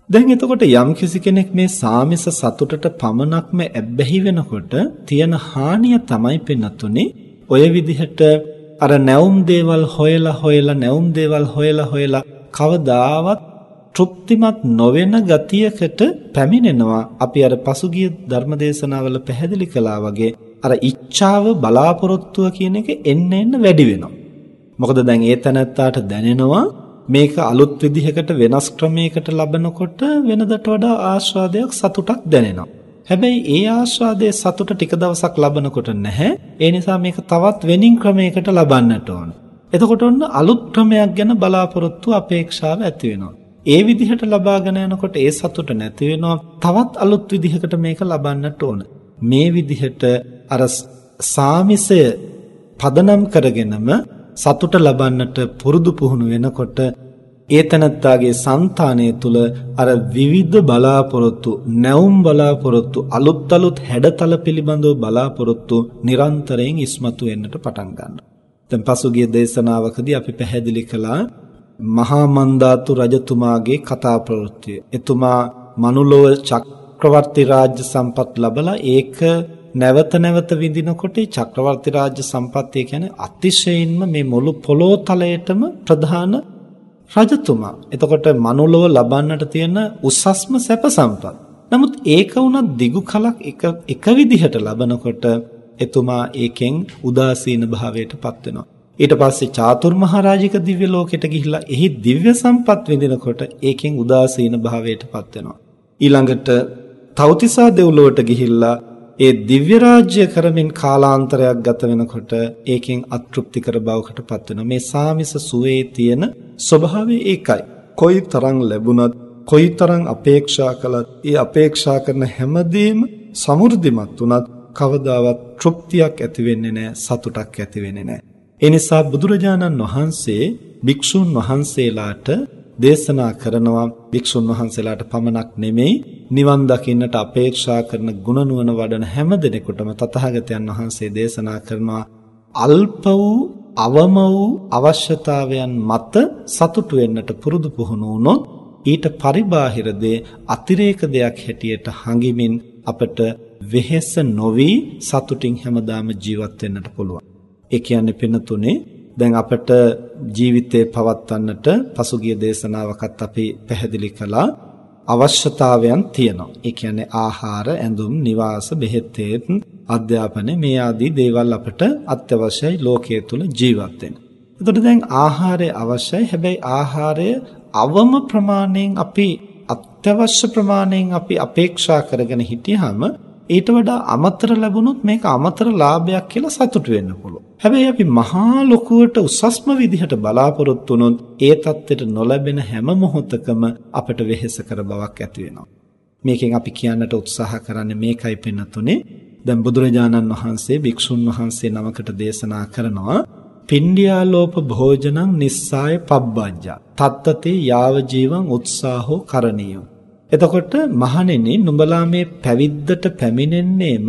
දැන් එතකොට යම් කිසි කෙනෙක් මේ සාමිස සතුටට පමණක්ම ඇබ්බැහි වෙනකොට තියෙන හානිය තමයි පින්නතුනේ ඔය විදිහට අර නැවුම් දේවල් හොයලා හොයලා නැවුම් දේවල් හොයලා හොයලා කවදාවත් තෘප්තිමත් නොවන ගතියකට පැමිණෙනවා අපි අර පසුගිය ධර්මදේශනාවල පැහැදිලි කළා වගේ අර ඉච්ඡාව බලාපොරොත්තුව කියන එක එන්න එන්න වැඩි වෙනවා මොකද දැන් ඒ තැනත්තාට දැනෙනවා මේක අලුත් විදිහකට වෙනස් ක්‍රමයකට ලබනකොට වෙනදට වඩා ආස්වාදයක් සතුටක් දැනෙනවා. හැබැයි ඒ ආස්වාදයේ සතුට ටික දවසක් ලබනකොට නැහැ. ඒ නිසා මේක තවත් වෙනින් ක්‍රමයකට ලබන්නට ඕන. එතකොට ඔන්න අලුත් ක්‍රමයක් ගැන බලාපොරොත්තු අපේක්ෂාව ඇති වෙනවා. ඒ විදිහට ලබාගෙන යනකොට ඒ සතුට නැති වෙනවා. තවත් අලුත් විදිහකට මේක ලබන්නට ඕන. මේ විදිහට අර සාමිසය පදනම් කරගෙනම සතුට ලබන්නට පුරුදු පුහුණු වෙනකොට ඒතනත්තාගේ సంతානය තුල අර විවිධ බලාපොරොත්තු නැවුම් බලාපොරොත්තු අලුත් අලුත් හැඩතල පිළිබඳව බලාපොරොත්තු නිරන්තරයෙන් ඉස්මතු වෙන්නට පටන් ගන්නවා. දැන් පසුගිය දේශනාවකදී අපි පැහැදිලි කළා මහා මන්දාතු රජතුමාගේ කතා ප්‍රවෘත්තිය. එතුමා මනුලොව චක්‍රවර්ති රාජ්‍ය සම්පත් ලබලා ඒක නැවත නැවත විඳිනකොට චක්‍රවර්ති රාජ්‍ය සම්පත්තිය කියන්නේ අතිශයින්ම මේ මුළු පොළොව තලයටම ප්‍රධාන රජතුමා. එතකොට මනුලොව ලබන්නට තියෙන උසස්ම සැප සම්පත්. නමුත් ඒක උනත් දිගු කලක් එක එක විදිහට ලබනකොට එතුමා ඒකෙන් උදාසීන භාවයටපත් වෙනවා. ඊට පස්සේ චාතුර් මහරජික දිව්‍ය ලෝකෙට ගිහිල්ලා එහි දිව්‍ය සම්පත් විඳිනකොට ඒකෙන් උදාසීන භාවයටපත් වෙනවා. ඊළඟට තවතිසා දෙව්ලොවට ගිහිල්ලා ඒ දිව්‍ය රාජ්‍ය කරමින් කාලාන්තරයක් ගත වෙනකොට ඒකෙන් අතෘප්තිකර බවකට පත් වෙනවා. මේ සාමිස සුවේ තියෙන ස්වභාවය ඒකයි. කොයිතරම් ලැබුණත් කොයිතරම් අපේක්ෂා කළත් ඒ අපේක්ෂා කරන හැමදේම සමෘද්ධිමත් උනත් කවදාවත් තෘප්තියක් ඇති වෙන්නේ නැහැ සතුටක් ඇති වෙන්නේ නැහැ. ඒ නිසා බුදුරජාණන් වහන්සේ භික්ෂුන් වහන්සේලාට දේශනා කරනවා භික්ෂුන් වහන්සේලාට පමණක් නෙමෙයි නිවන් දකින්නට අපේක්ෂා කරන ගුණ නුවණ වඩන හැම දෙනෙකුටම තථාගතයන් වහන්සේ දේශනා කරනවා අල්ප වූ අවම වූ අවශ්‍යතාවයන් මත සතුටු වෙන්නට පුරුදු පුහුණු වුණොත් ඊට පරිබාහිර දේ අතිරේක දෙයක් හැටියට හඟිමින් අපට වෙහෙස නොවි සතුටින් හැමදාම ජීවත් වෙන්නට පුළුවන්. ඒ කියන්නේ පින තුනේ දැන් අපට ජීවිතේ පවත්වන්නට පසුගිය දේශනාවකත් අපි පැහැදිලි කළා අවශ්‍යතාවයන් තියෙනවා. ඒ කියන්නේ ආහාර, ඇඳුම්, නිවාස, බෙහෙත්, අධ්‍යාපනය මේ ආදී දේවල් අපට අත්‍යවශ්‍යයි ලෝකයේ තුල ජීවත් වෙන්න. එතකොට දැන් ආහාරය අවශ්‍යයි. හැබැයි ආහාරය අවම ප්‍රමාණයෙන් අපි අත්‍යවශ්‍ය ප්‍රමාණයෙන් අපි අපේක්ෂා කරගෙන හිටියාම ඊට වඩා අමතර ලැබුණොත් මේක අමතර ලාභයක් කියලා සතුටු වෙන්න පුළුවන්. හැබැයි අපි මහා ලොකුවට උසස්ම විදිහට බලාපොරොත්තු වුණොත් ඒ தත්ත්වයට නොලැබෙන හැම මොහොතකම අපට වෙහෙසකර බවක් ඇති වෙනවා. මේකෙන් අපි කියන්නට උත්සාහ කරන්නේ මේකයි පෙන්නතුනේ. දැන් බුදුරජාණන් වහන්සේ භික්ෂුන් වහන්සේ නමකට දේශනා කරනවා පින්ඩියාලෝප භෝජනං නිස්සාය පබ්බජ්ජා තත්තතේ යාව ජීවං උත්සාහෝ කරණීයෝ එතකොට මහණෙනි නුඹලා මේ පැවිද්දට පැමිණෙන්නේම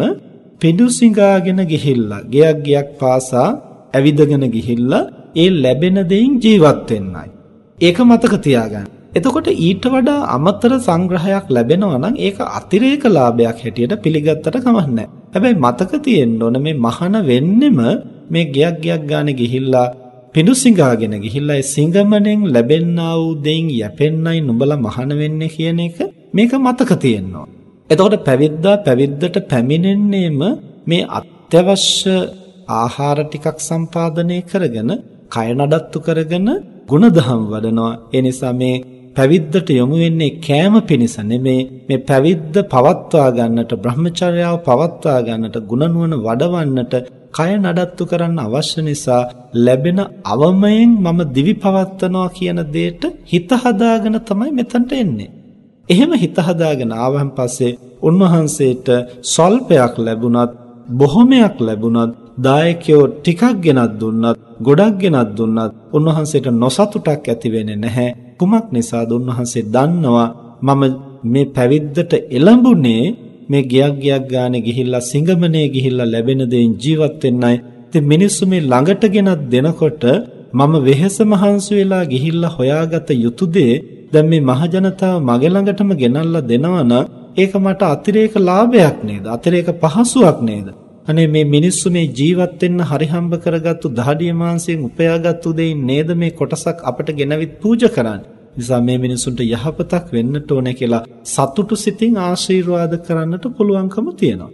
පිඬුසිඟාගෙන ගිහිල්ලා ගයක් ගයක් පාසා ඇවිදගෙන ගිහිල්ලා ඒ ලැබෙන දෙයින් ජීවත් වෙන්නයි. ඒක මතක තියාගන්න. එතකොට ඊට වඩා අමතර සංග්‍රහයක් ලැබෙනවා නම් ඒක අතිරේක ලාභයක් හැටියට පිළිගත්තට කමක් නැහැ. හැබැයි මතක තියෙන්න ඕන මේ මහාන වෙන්නෙම මේ ගයක් ගයක් ගානේ ගිහිල්ලා පිඬුසිඟාගෙන ගිහිල්ලා ඒ සිඟමණෙන් ලැබෙන්නා වූ දෙයින් යැපෙන්නයි නුඹලා මහාන වෙන්නේ කියන එක මේක මතක තියෙනවා. එතකොට පැවිද්දා පැවිද්දට පැමිණෙන්නේම මේ අත්‍යවශ්‍ය ආහාර ටිකක් සම්පාදනය කරගෙන කය නඩත්තු කරගෙන ಗುಣධම් වඩනවා. ඒ නිසා මේ පැවිද්දට යොමු වෙන්නේ කෑම පිණිස නෙමේ මේ පැවිද්ද පවත්වා ගන්නට බ්‍රහ්මචර්යාව පවත්වා ගන්නට ගුණනුවණ වඩවන්නට කය නඩත්තු කරන්න අවශ්‍ය නිසා ලැබෙන අවමයෙන් මම දිවි පවත්වනවා කියන දෙයට හිත හදාගෙන තමයි මෙතනට එන්නේ. එහෙම හිත හදාගෙන ආවහන් පස්සේ උන්වහන්සේට සල්පයක් ලැබුණත් බොහොමයක් ලැබුණත් දායකයෝ ටිකක් ගෙනත් දුන්නත් ගොඩක් ගෙනත් දුන්නත් උන්වහන්සේට නොසතුටක් ඇති වෙන්නේ නැහැ කුමක් නිසාද උන්වහන්සේ දන්නවා මම මේ පැවිද්දට එළඹුණේ මේ ගියක් ගියක් ගානේ ගිහිල්ලා සිඟමනේ ගිහිල්ලා ලැබෙන දේෙන් ජීවත් වෙන්නයි ඉතින් මිනිස්සු මේ ළඟට ගෙනත් දෙනකොට මම වෙහෙස මහන්සි වෙලා ගිහිල්ලා හොයාගත යුතු දේ දැන් මේ මහජනතාව මගේ ළඟටම ගෙනල්ලා දෙනවනම් ඒක මට අතිරේක ලාභයක් නේද? අතිරේක පහසුවක් නේද? අනේ මේ මිනිස්සු මේ ජීවත් වෙන්න හරි හම්බ කරගත්තු දහඩිය මාංශයෙන් උපයාගත්තු දෙයින් නේද මේ කොටසක් අපට ගෙනවිත් පූජා කරන්නේ. නිසා මේ මිනිසුන්ට යහපතක් වෙන්නට ඕනේ කියලා සතුටු සිතින් ආශිර්වාද කරන්නට පුළුවන්කම තියෙනවා.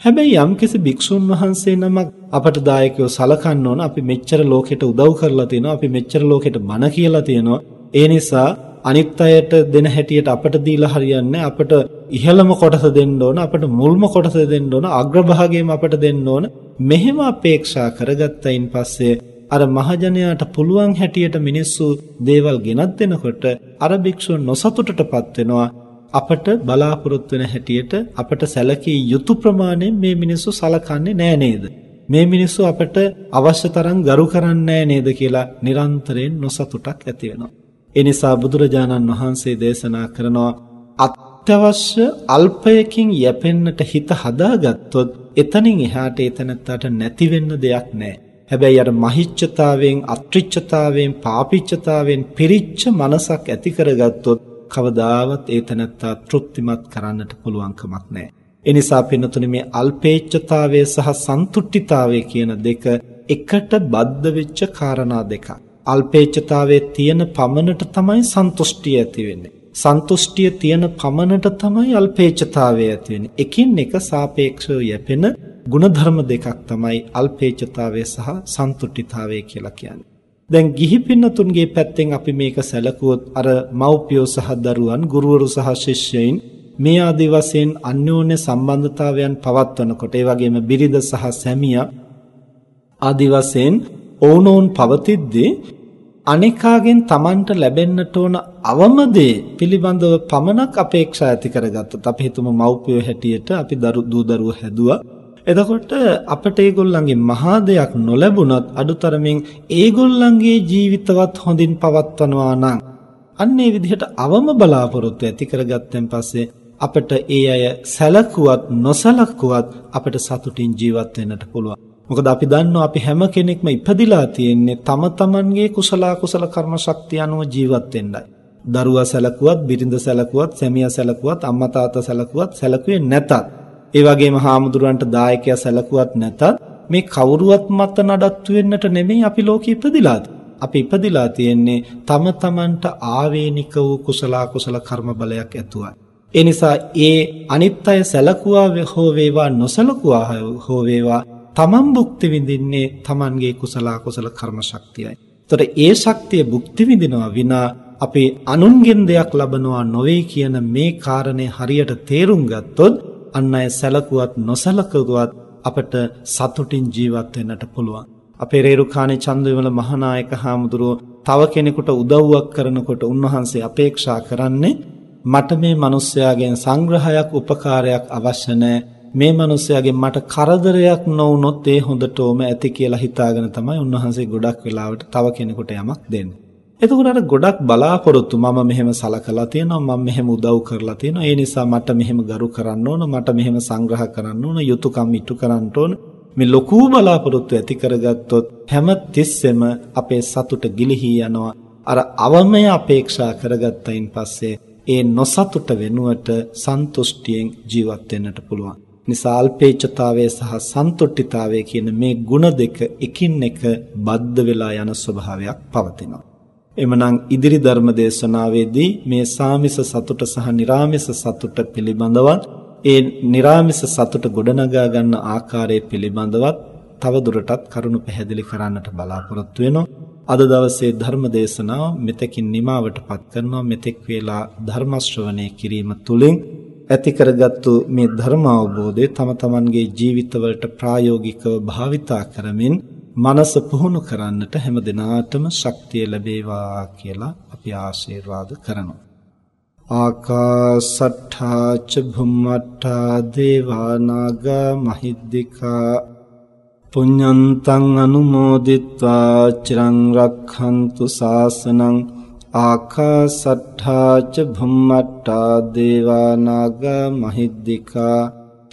හැබැයි යම්කිසි භික්ෂුන් වහන්සේ නමක් අපට දායකයෝ සලකන්න ඕන අපි මෙච්චර ලෝකෙට උදව් කරලා තියෙනවා අපි මෙච්චර ලෝකෙට බණ කියලා තියෙනවා. ඒ නිසා අනිත් අයට දෙන හැටියට අපට දීලා හරියන්නේ අපට ඉහළම කොටස දෙන්න ඕන අපට මුල්ම කොටස දෙන්න ඕන අග්‍රභාගයම අපට දෙන්න ඕන. මෙහෙම අපේක්ෂා කරගත්තයින් පස්සේ අර මහජනයාට පුළුවන් හැටියට මිනිස්සු දේවල් ගෙනත් දෙනකොට අර භික්ෂුව නොසතුටටපත් වෙනවා. අපට බලාපොරොත්තු වෙන හැටියට අපට සැලකිය යුතු ප්‍රමාණයෙන් මේ මිනිස්සු සලකන්නේ නෑ නේද? මේ මිනිස්සු අපට අවශ්‍ය තරම් ගරු කරන්නේ නේද කියලා නිරන්තරයෙන් නොසතුටක් ඇති වෙනවා. ඒ නිසා බුදුරජාණන් වහන්සේ දේශනා කරනවා අත්‍යවශ්‍ය අල්පයකින් යැපෙන්නට හිත හදාගත්තොත් එතනින් එහාට එතනත්තට නැති වෙන්න දෙයක් නැහැ. හැබැයි අර මහිච්ඡතාවෙන් අත්‍රිච්ඡතාවෙන් පාපිච්ඡතාවෙන් පිරිච්ච මනසක් ඇති කරගත්තොත් කවදාවත් ඒතනත්තා තෘප්තිමත් කරන්නට පුළුවන් කමක් නැහැ. ඒ නිසා පින්නතුනේ මේ අල්පේච්ඡතාවය සහ සන්තුට්ඨිතාවය කියන දෙක එකට බද්ධ වෙච්ච කාරණා දෙකක්. අල්පේච්ඡතාවයේ තියෙන පමණට තමයි සන්තුෂ්ටිය ඇති වෙන්නේ. සන්තුෂ්ටිය තියෙන පමණට තමයි අල්පේච්ඡතාවය ඇති වෙන්නේ. එකින් එක සාපේක්ෂව යැපෙන ಗುಣධර්ම දෙකක් තමයි අල්පේච්ඡතාවය සහ සන්තුට්ඨිතාවය කියලා කියන්නේ. දැන් ගිහි පින්නතුන්ගේ පැත්තෙන් අපි මේක සැලකුවොත් අර මව්පියෝ සහ දරුවන්, ගුරුවරු සහ ශිෂ්‍යයින් මේ ආදි වශයෙන් අන්‍යෝන්‍ය සම්බන්ධතාවයන් පවත්වනකොට ඒ වගේම බිරිඳ සහ සැමියා ආදි වශයෙන් ඕනෝන් පවතිද්දී අනිකාගෙන් Tamanට ලැබෙන්නට ඕන අවම දේ පිළිබඳව පමණක් අපේක්ෂා ඇති කරගත්තොත් අපි හිතමු මව්පියෝ හැටියට අපි දරු දූ දරුවෝ හැදුවා එතකොට අපට ඒගොල්ලන්ගේ මහා දෙයක් නොලැබුණත් අඩුතරමින් ඒගොල්ලන්ගේ ජීවිතවත් හොඳින් පවත්වනවා නම් අන්න ඒ විදිහට අවම බලාපොරොත්තු ඇති කරගත්තන් පස්සේ අපට ඒ අය සැලකුවත් නොසලකුවත් අපට සතුටින් ජීවත් වෙන්නට පුළුවන් මොකද අපි දන්නවා අපි හැම කෙනෙක්ම ඉපදිලා තියෙන්නේ තම තමන්ගේ කුසල කුසල කර්ම ශක්තිය අනුව ජීවත් වෙන්නයි. දරුවා සැලකුවත්, බිරිඳ සැලකුවත්, සැමියා සැලකුවත්, අම්මා තාත්තා සැලකුවත් සැලකුවේ නැතත්, ඒ වගේම හාමුදුරන්ට දායකයා සැලකුවත් නැතත් මේ කවුරුවත් මත නඩත්තු වෙන්නට නෙමෙයි අපි ලෝකෙ ඉපදිලා අපි ඉපදිලා තියෙන්නේ තම තමන්ට ආවේනික වූ කුසල කුසල කර්ම බලයක් ඇතුවයි. ඒ නිසා ඒ අනිත් අය සැලකුවා හෝ වේවා නොසලකුවා හෝ වේවා තමන් භුක්ති විඳින්නේ තමන්ගේ කුසල කුසල කර්ම ශක්තියයි. ඒතර ඒ ශක්තිය භුක්ති විඳිනවා විනා අපි අනුන්ගෙන් දෙයක් ලබනවා නොවේ කියන මේ කාරණේ හරියට තේරුම් ගත්තොත් අන් අය සැලකුවත් නොසලකුවත් අපට සතුටින් ජීවත් වෙන්නට පුළුවන්. අපේ රේරුකාණේ චන්දවිමල මහානායක හාමුදුරුව තව කෙනෙකුට උදව්වක් කරනකොට උන්වහන්සේ අපේක්ෂා කරන්නේ මට මේ මිනිස්යාගෙන් සංග්‍රහයක් උපකාරයක් අවශ්‍ය නැහැ මේ මිනිස්යාගෙන් මට කරදරයක් නොවුනොත් ඒ හොඳටම ඇති කියලා හිතාගෙන තමයි උන්වහන්සේ ගොඩක් වෙලාවට තව කෙනෙකුට යමක් දෙන්නේ. එතකොට අර ගොඩක් බලාපොරොත්තු මම මෙහෙම සලකලා තියෙනවා මම මෙහෙම උදව් කරලා තියෙනවා. ඒ නිසා මට මෙහෙම ගරු කරන්න ඕන මට මෙහෙම සංග්‍රහ කරන්න ඕන යුතුයකම් ඉටු කරන්න ඕන. මේ ලොකු බලාපොරොත්තු ඇති කරගත්තොත් හැම තිස්සෙම අපේ සතුට ගිලිහි යනවා. අර අවමය අපේක්ෂා කරගත්තයින් පස්සේ ඒ නොසතුට වෙනුවට සන්තුෂ්ටියෙන් ජීවත් වෙන්නට පුළුවන්. නිසා අල්පේච්ඡතාවය සහ සන්තුට්ඨිතාවය කියන මේ ಗುಣ දෙක එකින් එක බද්ධ වෙලා යන ස්වභාවයක් පවතිනවා. එමනම් ඉදිරි ධර්ම දේශනාවේදී මේ සාමිස සතුට සහ निराමිස සතුට පිළිබඳවත් ඒ निराමිස සතුට ගොඩනගා ගන්න ආකාරය පිළිබඳවත් තව දුරටත් කරුණු පැහැදිලි කරන්නට බලාපොරොත්තු වෙනවා. අද දවසේ ධර්ම දේශනාව මෙතකින් නිමවටපත් කරනවා. මෙතෙක් වේලා ධර්ම කිරීම තුලින් ඇති කරගත්තු මේ ධර්ම අවබෝධය තම තමන්ගේ ජීවිතවලට ප්‍රායෝගිකව භාවිතා කරමින් මනස පුහුණු කරන්නට හැම දිනාටම ශක්තිය ලැබේවා කියලා අපි ආශිර්වාද කරනවා. ආකාසට්ඨා ච භුම්මට්ඨා දේවා නාග මහිද්దికා පුඤ්ඤන්තං අනුමෝදිත්වා චිරං රක්ඛන්තු සාසනං ආකාසට්ඨා ච භුම්මට්ඨා දේවා නාග මහිද්దికා